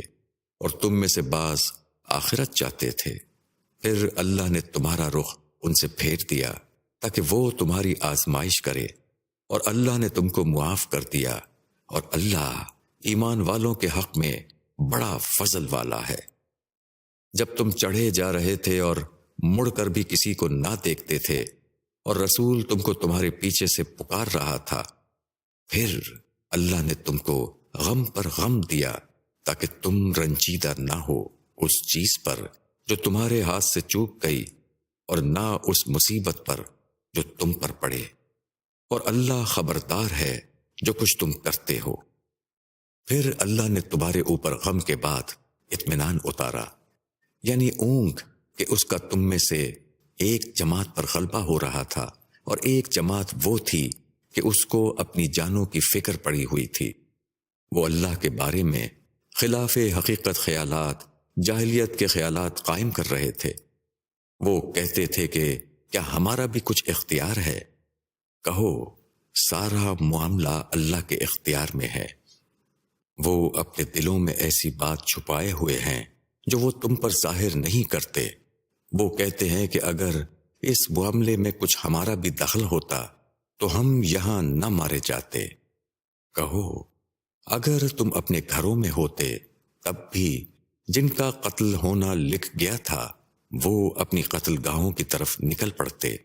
اور تم میں سے بعض آخرت چاہتے تھے۔ پھر اللہ نے تمہارا رخ ان سے پھیر دیا تاکہ وہ تمہاری آزمائش کرے۔ اور اللہ نے تم کو معاف کر دیا اور اللہ ایمان والوں کے حق میں بڑا فضل والا ہے۔ جب تم چڑھے جا رہے تھے اور مڑ کر بھی کسی کو نہ دیکھتے تھے اور رسول تم کو تمہارے پیچھے سے پکار رہا تھا، پھر اللہ نے تم کو غم پر غم دیا تاکہ تم رنجیدہ نہ ہو اس چیز پر جو تمہارے ہاتھ سے چوک گئی اور نہ اس مصیبت پر جو تم پر پڑے۔ اور اللہ خبردار ہے جو کچھ تم کرتے ہو۔ پھر اللہ نے تمہارے اوپر غم کے بعد اطمینان اتارا۔ یعنی اونگ کہ اس کا تم میں سے ایک جماعت پر غلبہ ہو رہا تھا اور ایک جماعت وہ تھی کہ اس کو اپنی جانوں کی فکر پڑی ہوئی تھی۔ وہ اللہ کے بارے میں خلاف حقیقت خیالات، جاہلیت کے خیالات قائم کر رہے تھے۔ وہ کہتے تھے کہ کیا ہمارا بھی کچھ اختیار ہے؟ کہو، سارا معاملہ اللہ کے اختیار میں ہے۔ وہ اپنے دلوں میں ایسی بات چھپائے ہوئے ہیں جو وہ تم پر ظاہر نہیں کرتے۔ وہ کہتے ہیں کہ اگر اس معاملے میں کچھ ہمارا بھی دخل ہوتا، تو ہم یہاں نہ مارے جاتے۔ کہو، اگر تم اپنے گھروں میں ہوتے، تب بھی جن کا قتل ہونا لکھ گیا تھا، وہ اپنی قتل گاہوں کی طرف نکل پڑتے۔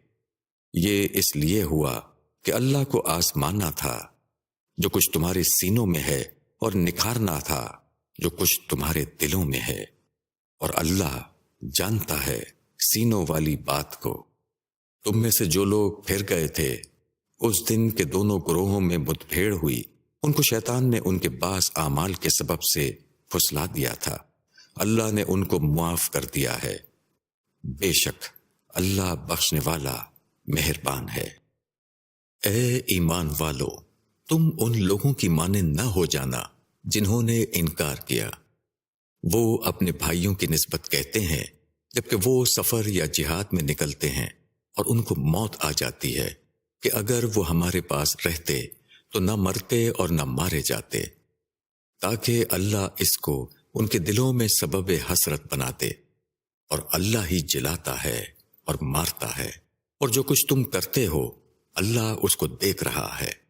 یہ اس لیے ہوا کہ اللہ کو آسمانا تھا، جو کچھ تمہارے سینوں میں ہے اور نکھارنا تھا، جو کچھ تمہارے دلوں میں ہے۔ اور اللہ جانتا ہے سینوں والی بات کو۔ تم میں سے جو لوگ پھر گئے تھے، اس دن کے دونوں گروہوں میں متبھیڑ ہوئی۔ ان کو شیطان نے ان کے بعض اعمال کے سبب سے پھسلا دیا تھا۔ اللہ نے ان کو معاف کر دیا ہے۔ بے شک اللہ بخشنے والا مہربان ہے۔ اے ایمان والو، تم ان لوگوں کی مانند نہ ہو جانا جنہوں نے انکار کیا۔ وہ اپنے بھائیوں کی نسبت کہتے ہیں، جبکہ وہ سفر یا جہاد میں نکلتے ہیں اور ان کو موت آ جاتی ہے کہ اگر وہ ہمارے پاس رہتے تو نہ مرتے اور نہ مارے جاتے، تاکہ اللہ اس کو ان کے دلوں میں سبب حسرت بناتے اور اللہ ہی جلاتا ہے اور مارتا ہے۔ اور جو کچھ تم کرتے ہو، اللہ اس کو دیکھ رہا ہے۔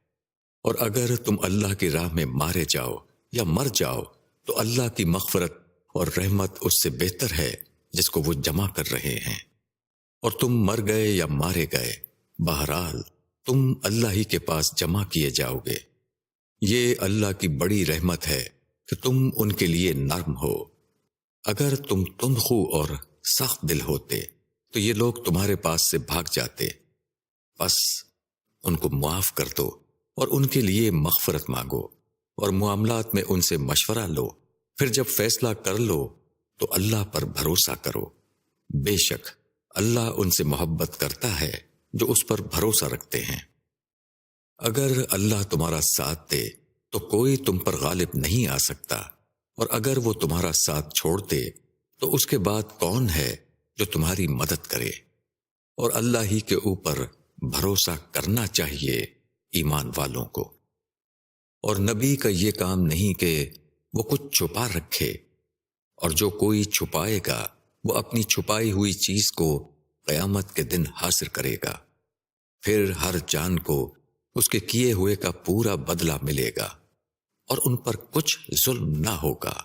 اور اگر تم اللہ کی راہ میں مارے جاؤ یا مر جاؤ، تو اللہ کی مغفرت اور رحمت اس سے بہتر ہے جس کو وہ جمع کر رہے ہیں۔ اور تم مر گئے یا مارے گئے، بہرحال تم اللہ ہی کے پاس جمع کیے جاؤ گے۔ یہ اللہ کی بڑی رحمت ہے کہ تم ان کے لیے نرم ہو۔ اگر تم تندخو اور سخت دل ہوتے تو یہ لوگ تمہارے پاس سے بھاگ جاتے، بس ان کو معاف کر دو اور ان کے لیے مغفرت مانگو اور معاملات میں ان سے مشورہ لو۔ پھر جب فیصلہ کر لو تو اللہ پر بھروسہ کرو۔ بے شک اللہ ان سے محبت کرتا ہے جو اس پر بھروسہ رکھتے ہیں۔ اگر اللہ تمہارا ساتھ دے تو کوئی تم پر غالب نہیں آ سکتا اور اگر وہ تمہارا ساتھ چھوڑ دے تو اس کے بعد کون ہے جو تمہاری مدد کرے۔ اور اللہ ہی کے اوپر بھروسہ کرنا چاہیے ایمان والوں کو۔ اور نبی کا یہ کام نہیں کہ وہ کچھ چھپا رکھے۔ اور جو کوئی چھپائے گا، وہ اپنی چھپائی ہوئی چیز کو قیامت کے دن حاصل کرے گا۔ پھر ہر جان کو اس کے کیے ہوئے کا پورا بدلہ ملے گا۔ اور ان پر کچھ ظلم نہ ہوگا۔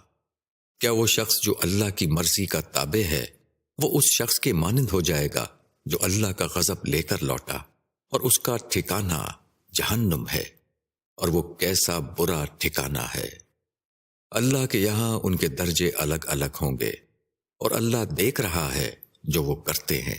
کیا وہ شخص جو اللہ کی مرضی کا تابع ہے وہ اس شخص کے مانند ہو جائے گا جو اللہ کا غضب لے کر لوٹا اور اس کا ٹھکانہ جہنم ہے اور وہ کیسا برا ٹھکانہ ہے۔ اللہ کے یہاں ان کے درجے الگ الگ ہوں گے اور اللہ دیکھ رہا ہے جو وہ کرتے ہیں۔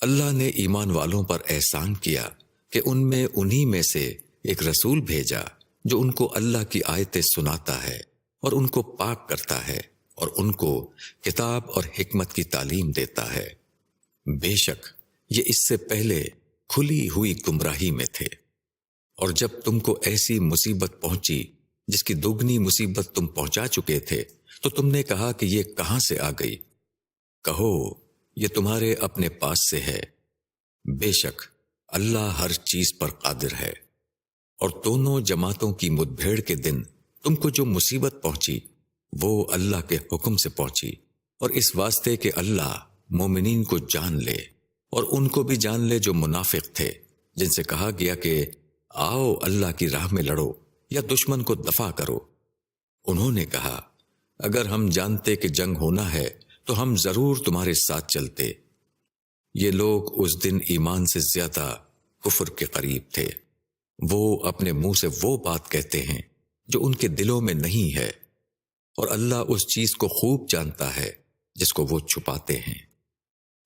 اللہ نے ایمان والوں پر احسان کیا کہ ان میں انہی میں سے ایک رسول بھیجا جو ان کو اللہ کی آیتیں سناتا ہے اور ان کو پاک کرتا ہے۔ اور ان کو کتاب اور حکمت کی تعلیم دیتا ہے۔ بے شک، یہ اس سے پہلے کھلی ہوئی گمراہی میں تھے۔ اور جب تم کو ایسی مصیبت پہنچی جس کی دوگنی مصیبت تم پہنچا چکے تھے، تو تم نے کہا کہ یہ کہاں سے آ گئی؟ کہو، یہ تمہارے اپنے پاس سے ہے۔ بے شک، اللہ ہر چیز پر قادر ہے۔ اور دونوں جماعتوں کی مدبھیڑ کے دن تم کو جو مصیبت پہنچی وہ اللہ کے حکم سے پہنچی اور اس واسطے کہ اللہ مومنین کو جان لے اور ان کو بھی جان لے جو منافق تھے، جن سے کہا گیا کہ آؤ اللہ کی راہ میں لڑو یا دشمن کو دفاع کرو۔ انہوں نے کہا، اگر ہم جانتے کہ جنگ ہونا ہے تو ہم ضرور تمہارے ساتھ چلتے۔ یہ لوگ اس دن ایمان سے زیادہ کفر کے قریب تھے۔ وہ اپنے منہ سے وہ بات کہتے ہیں جو ان کے دلوں میں نہیں ہے۔ اور اللہ اس چیز کو خوب جانتا ہے جس کو وہ چھپاتے ہیں۔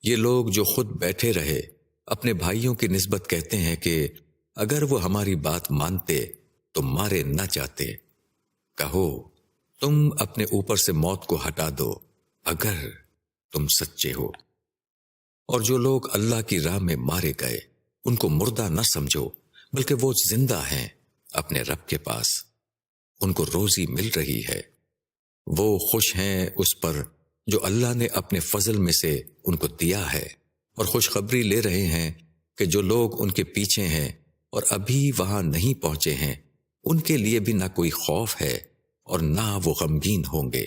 یہ لوگ جو خود بیٹھے رہے، اپنے بھائیوں کی نسبت کہتے ہیں کہ اگر وہ ہماری بات مانتے تو مارے نہ چاہتے کہو، تم اپنے اوپر سے موت کو ہٹا دو اگر تم سچے ہو۔ اور جو لوگ اللہ کی راہ میں مارے گئے، ان کو مردہ نہ سمجھو، بلکہ وہ زندہ ہیں اپنے رب کے پاس۔ ان کو روزی مل رہی ہے۔ وہ خوش ہیں اس پر جو اللہ نے اپنے فضل میں سے ان کو دیا ہے۔ اور خوشخبری لے رہے ہیں کہ جو لوگ ان کے پیچھے ہیں اور ابھی وہاں نہیں پہنچے ہیں، ان کے لیے بھی نہ کوئی خوف ہے اور نہ وہ غمگین ہوں گے۔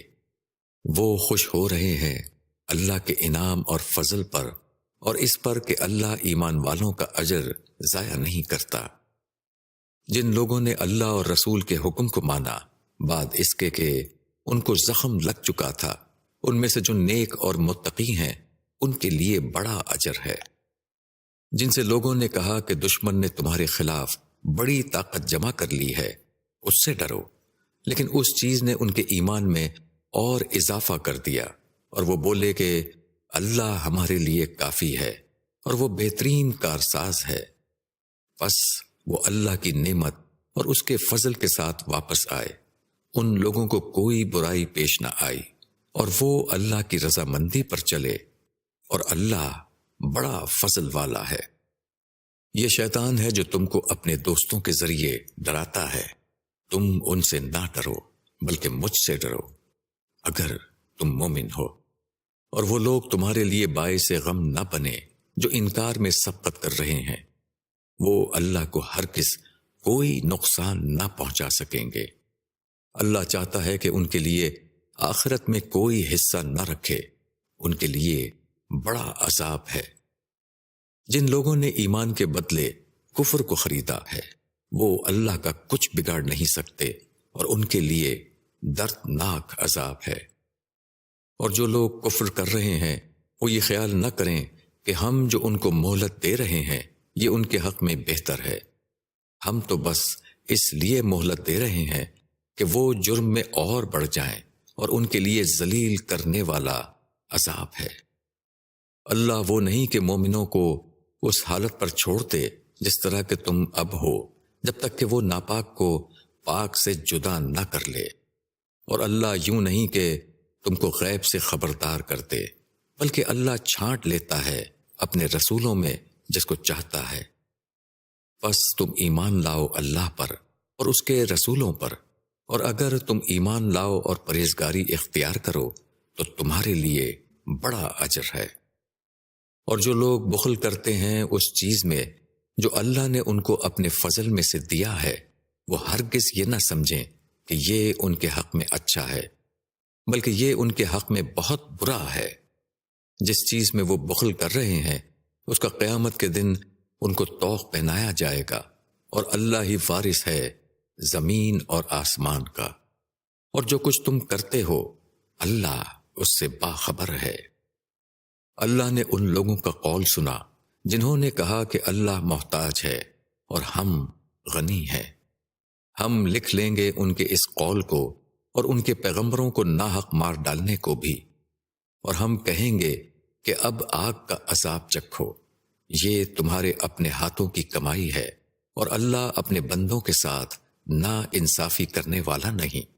وہ خوش ہو رہے ہیں اللہ کے انعام اور فضل پر اور اس پر کہ اللہ ایمان والوں کا اجر ضائع نہیں کرتا۔ جن لوگوں نے اللہ اور رسول کے حکم کو مانا، بعد اس کے کہ ان کو زخم لگ چکا تھا۔ ان میں سے جو نیک اور متقی ہیں، ان کے لیے بڑا اجر ہے۔ جن سے لوگوں نے کہا کہ دشمن نے تمہارے خلاف بڑی طاقت جمع کر لی ہے، اس سے ڈرو۔ لیکن اس چیز نے ان کے ایمان میں اور اضافہ کر دیا اور وہ بولے کہ اللہ ہمارے لیے کافی ہے اور وہ بہترین کارساز ہے۔ بس وہ اللہ کی نعمت اور اس کے فضل کے ساتھ واپس آئے۔ ان لوگوں کو کوئی برائی پیش نہ آئی اور وہ اللہ کی رضامندی پر چلے اور اللہ بڑا فضل والا ہے۔ یہ شیطان ہے جو تم کو اپنے دوستوں کے ذریعے ڈراتا ہے۔ تم ان سے نہ ڈرو، بلکہ مجھ سے ڈرو، اگر تم مومن ہو۔ اور وہ لوگ تمہارے لیے باعث غم نہ بنے جو انکار میں سبقت کر رہے ہیں۔ وہ اللہ کو ہر کس کوئی نقصان نہ پہنچا سکیں گے۔ اللہ چاہتا ہے کہ ان کے لیے آخرت میں کوئی حصہ نہ رکھے۔ ان کے لیے بڑا عذاب ہے۔ جن لوگوں نے ایمان کے بدلے کفر کو خریدا ہے، وہ اللہ کا کچھ بگاڑ نہیں سکتے اور ان کے لیے دردناک عذاب ہے۔ اور جو لوگ کفر کر رہے ہیں، وہ یہ خیال نہ کریں کہ ہم جو ان کو مہلت دے رہے ہیں، یہ ان کے حق میں بہتر ہے۔ ہم تو بس اس لیے مہلت دے رہے ہیں کہ وہ جرم میں اور بڑھ جائیں اور ان کے لیے ذلیل کرنے والا عذاب ہے۔ اللہ وہ نہیں کہ مومنوں کو اس حالت پر چھوڑتے جس طرح کہ تم اب ہو، جب تک کہ وہ ناپاک کو پاک سے جدا نہ کر لے۔ اور اللہ یوں نہیں کہ تم کو غیب سے خبردار کرتے، بلکہ اللہ چھانٹ لیتا ہے اپنے رسولوں میں جس کو چاہتا ہے۔ بس تم ایمان لاؤ اللہ پر اور اس کے رسولوں پر۔ اور اگر تم ایمان لاؤ اور پرہیزگاری اختیار کرو، تو تمہارے لیے بڑا اجر ہے۔ اور جو لوگ بخل کرتے ہیں اس چیز میں، جو اللہ نے ان کو اپنے فضل میں سے دیا ہے، وہ ہرگز یہ نہ سمجھیں کہ یہ ان کے حق میں اچھا ہے، بلکہ یہ ان کے حق میں بہت برا ہے۔ جس چیز میں وہ بخل کر رہے ہیں، اس کا قیامت کے دن ان کو توق پہنایا جائے گا اور اللہ ہی وارث ہے۔ زمین اور آسمان کا۔ اور جو کچھ تم کرتے ہو، اللہ اس سے باخبر ہے۔ اللہ نے ان لوگوں کا قول سنا جنہوں نے کہا کہ اللہ محتاج ہے اور ہم غنی ہیں۔ ہم لکھ لیں گے ان کے اس قول کو اور ان کے پیغمبروں کو ناحق مار ڈالنے کو بھی۔ اور ہم کہیں گے کہ اب آگ کا عذاب چکھو۔ یہ تمہارے اپنے ہاتھوں کی کمائی ہے اور اللہ اپنے بندوں کے ساتھ نا انصافی کرنے والا نہیں۔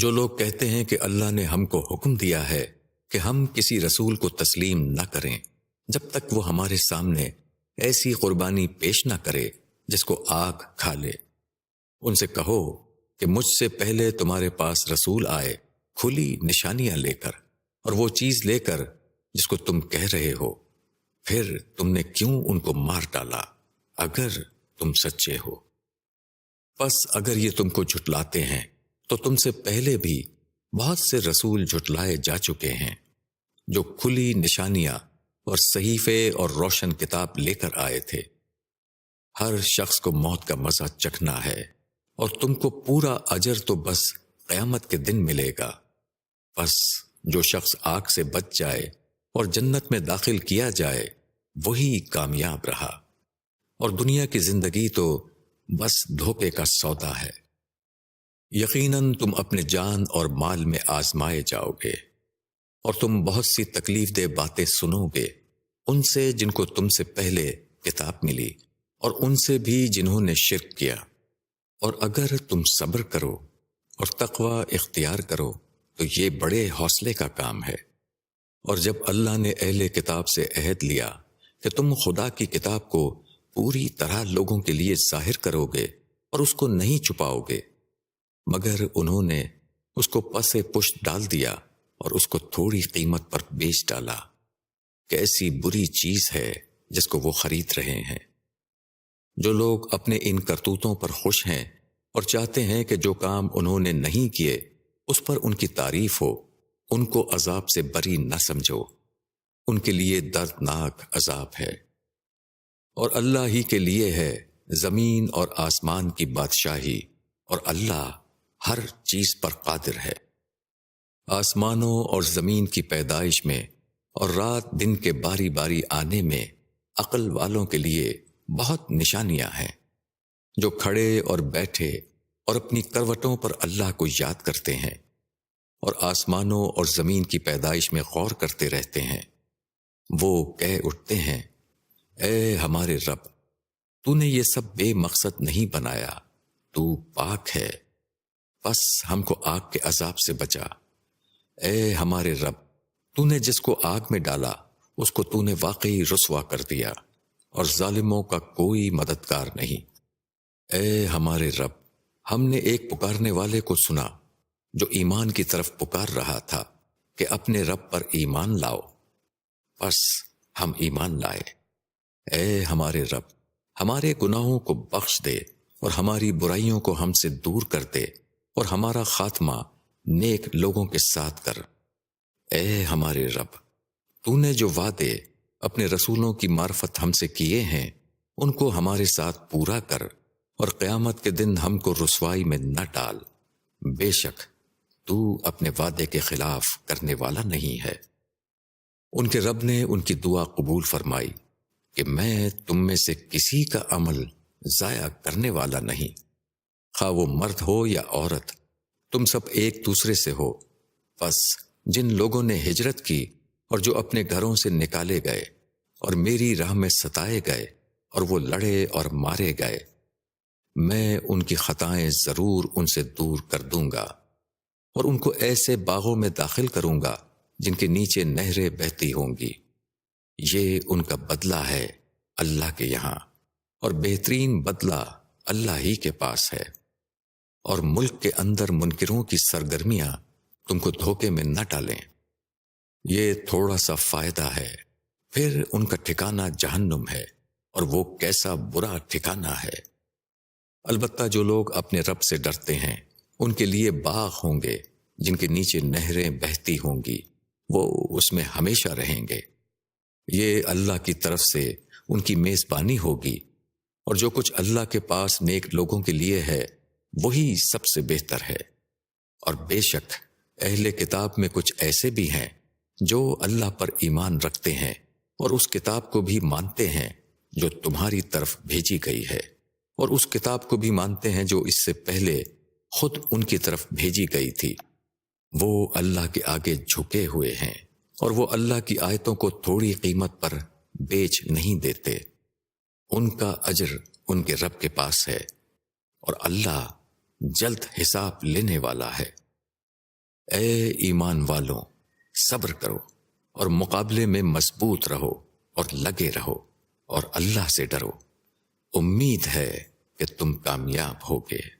جو لوگ کہتے ہیں کہ اللہ نے ہم کو حکم دیا ہے کہ ہم کسی رسول کو تسلیم نہ کریں، جب تک وہ ہمارے سامنے ایسی قربانی پیش نہ کرے جس کو آگ کھا لے۔ ان سے کہو کہ مجھ سے پہلے تمہارے پاس رسول آئے، کھلی نشانیاں لے کر، اور وہ چیز لے کر جس کو تم کہہ رہے ہو۔ پھر تم نے کیوں ان کو مار ڈالا؟ اگر تم سچے ہو۔ بس اگر یہ تم کو جھٹلاتے ہیں، تو تم سے پہلے بھی بہت سے رسول جھٹلائے جا چکے ہیں، جو کھلی نشانیاں اور صحیفے اور روشن کتاب لے کر آئے تھے۔ ہر شخص کو موت کا مزہ چکھنا ہے اور تم کو پورا اجر تو بس قیامت کے دن ملے گا۔ بس جو شخص آگ سے بچ جائے اور جنت میں داخل کیا جائے، وہی کامیاب رہا۔ اور دنیا کی زندگی تو بس دھوکے کا سودا ہے۔ یقیناً تم اپنے جان اور مال میں آزمائے جاؤ گے اور تم بہت سی تکلیف دہ باتیں سنو گے۔ ان سے جن کو تم سے پہلے کتاب ملی اور ان سے بھی جنہوں نے شرک کیا۔ اور اگر تم صبر کرو اور تقوی اختیار کرو تو یہ بڑے حوصلے کا کام ہے۔ اور جب اللہ نے اہل کتاب سے عہد لیا کہ تم خدا کی کتاب کو پوری طرح لوگوں کے لیے ظاہر کرو گے اور اس کو نہیں چھپاؤ گے مگر انہوں نے اس کو پس پشت ڈال دیا اور اس کو تھوڑی قیمت پر بیچ ڈالا۔ کیسی بری چیز ہے جس کو وہ خرید رہے ہیں۔ جو لوگ اپنے ان کرتوتوں پر خوش ہیں اور چاہتے ہیں کہ جو کام انہوں نے نہیں کیے، اس پر ان کی تعریف ہو، ان کو عذاب سے بری نہ سمجھو۔ ان کے لیے دردناک عذاب ہے۔ اور اللہ ہی کے لیے ہے زمین اور آسمان کی بادشاہی، اور اللہ ہر چیز پر قادر ہے۔ آسمانوں اور زمین کی پیدائش میں اور رات دن کے باری باری آنے میں عقل والوں کے لیے بہت نشانیاں ہیں۔ جو کھڑے اور بیٹھے اور اپنی کروٹوں پر اللہ کو یاد کرتے ہیں اور آسمانوں اور زمین کی پیدائش میں غور کرتے رہتے ہیں۔ وہ کہہ اٹھتے ہیں اے ہمارے رب تو نے یہ سب بے مقصد نہیں بنایا۔ تو پاک ہے۔ بس ہم کو آگ کے عذاب سے بچا۔ اے ہمارے رب تو نے جس کو آگ میں ڈالا، اس کو تو نے واقعی رسوا کر دیا۔ اور ظالموں کا کوئی مددگار نہیں۔ اے ہمارے رب، ہم نے ایک پکارنے والے کو سنا، جو ایمان کی طرف پکار رہا تھا، کہ اپنے رب پر ایمان لاؤ۔ بس ہم ایمان لائے۔ اے ہمارے رب، ہمارے گناہوں کو بخش دے اور ہماری برائیوں کو ہم سے دور کر دے اور ہمارا خاتمہ نیک لوگوں کے ساتھ کر۔ اے ہمارے رب، تو نے جو وعدے اپنے رسولوں کی معرفت ہم سے کیے ہیں، ان کو ہمارے ساتھ پورا کر اور قیامت کے دن ہم کو رسوائی میں نہ ڈال۔ بے شک، تو اپنے وعدے کے خلاف کرنے والا نہیں ہے۔ ان کے رب نے ان کی دعا قبول فرمائی۔ کہ میں تم میں سے کسی کا عمل ضائع کرنے والا نہیں۔ خواہ وہ مرد ہو یا عورت، تم سب ایک دوسرے سے ہو۔ بس جن لوگوں نے ہجرت کی اور جو اپنے گھروں سے نکالے گئے اور میری راہ میں ستائے گئے اور وہ لڑے اور مارے گئے، میں ان کی خطائیں ضرور ان سے دور کر دوں گا اور ان کو ایسے باغوں میں داخل کروں گا جن کے نیچے نہریں بہتی ہوں گی۔ یہ ان کا بدلہ ہے اللہ کے یہاں اور بہترین بدلہ اللہ ہی کے پاس ہے۔ اور ملک کے اندر منکروں کی سرگرمیاں تم کو دھوکے میں نہ ڈالیں۔ یہ تھوڑا سا فائدہ ہے۔ پھر ان کا ٹھکانہ جہنم ہے اور وہ کیسا برا ٹھکانہ ہے۔ البتہ جو لوگ اپنے رب سے ڈرتے ہیں، ان کے لیے باغ ہوں گے، جن کے نیچے نہریں بہتی ہوں گی، وہ اس میں ہمیشہ رہیں گے۔ یہ اللہ کی طرف سے ان کی میزبانی ہوگی۔ اور جو کچھ اللہ کے پاس نیک لوگوں کے لیے ہے، وہی سب سے بہتر ہے۔ اور بے شک، اہل کتاب میں کچھ ایسے بھی ہیں جو اللہ پر ایمان رکھتے ہیں اور اس کتاب کو بھی مانتے ہیں جو تمہاری طرف بھیجی گئی ہے۔ اور اس کتاب کو بھی مانتے ہیں جو اس سے پہلے خود ان کی طرف بھیجی گئی تھی۔ وہ اللہ کے آگے جھکے ہوئے ہیں۔ اور وہ اللہ کی آیتوں کو تھوڑی قیمت پر بیچ نہیں دیتے۔ ان کا اجر ان کے رب کے پاس ہے اور اللہ جلد حساب لینے والا ہے۔ اے ایمان والوں، صبر کرو اور مقابلے میں مضبوط رہو اور لگے رہو اور اللہ سے ڈرو۔ امید ہے کہ تم کامیاب ہوگے۔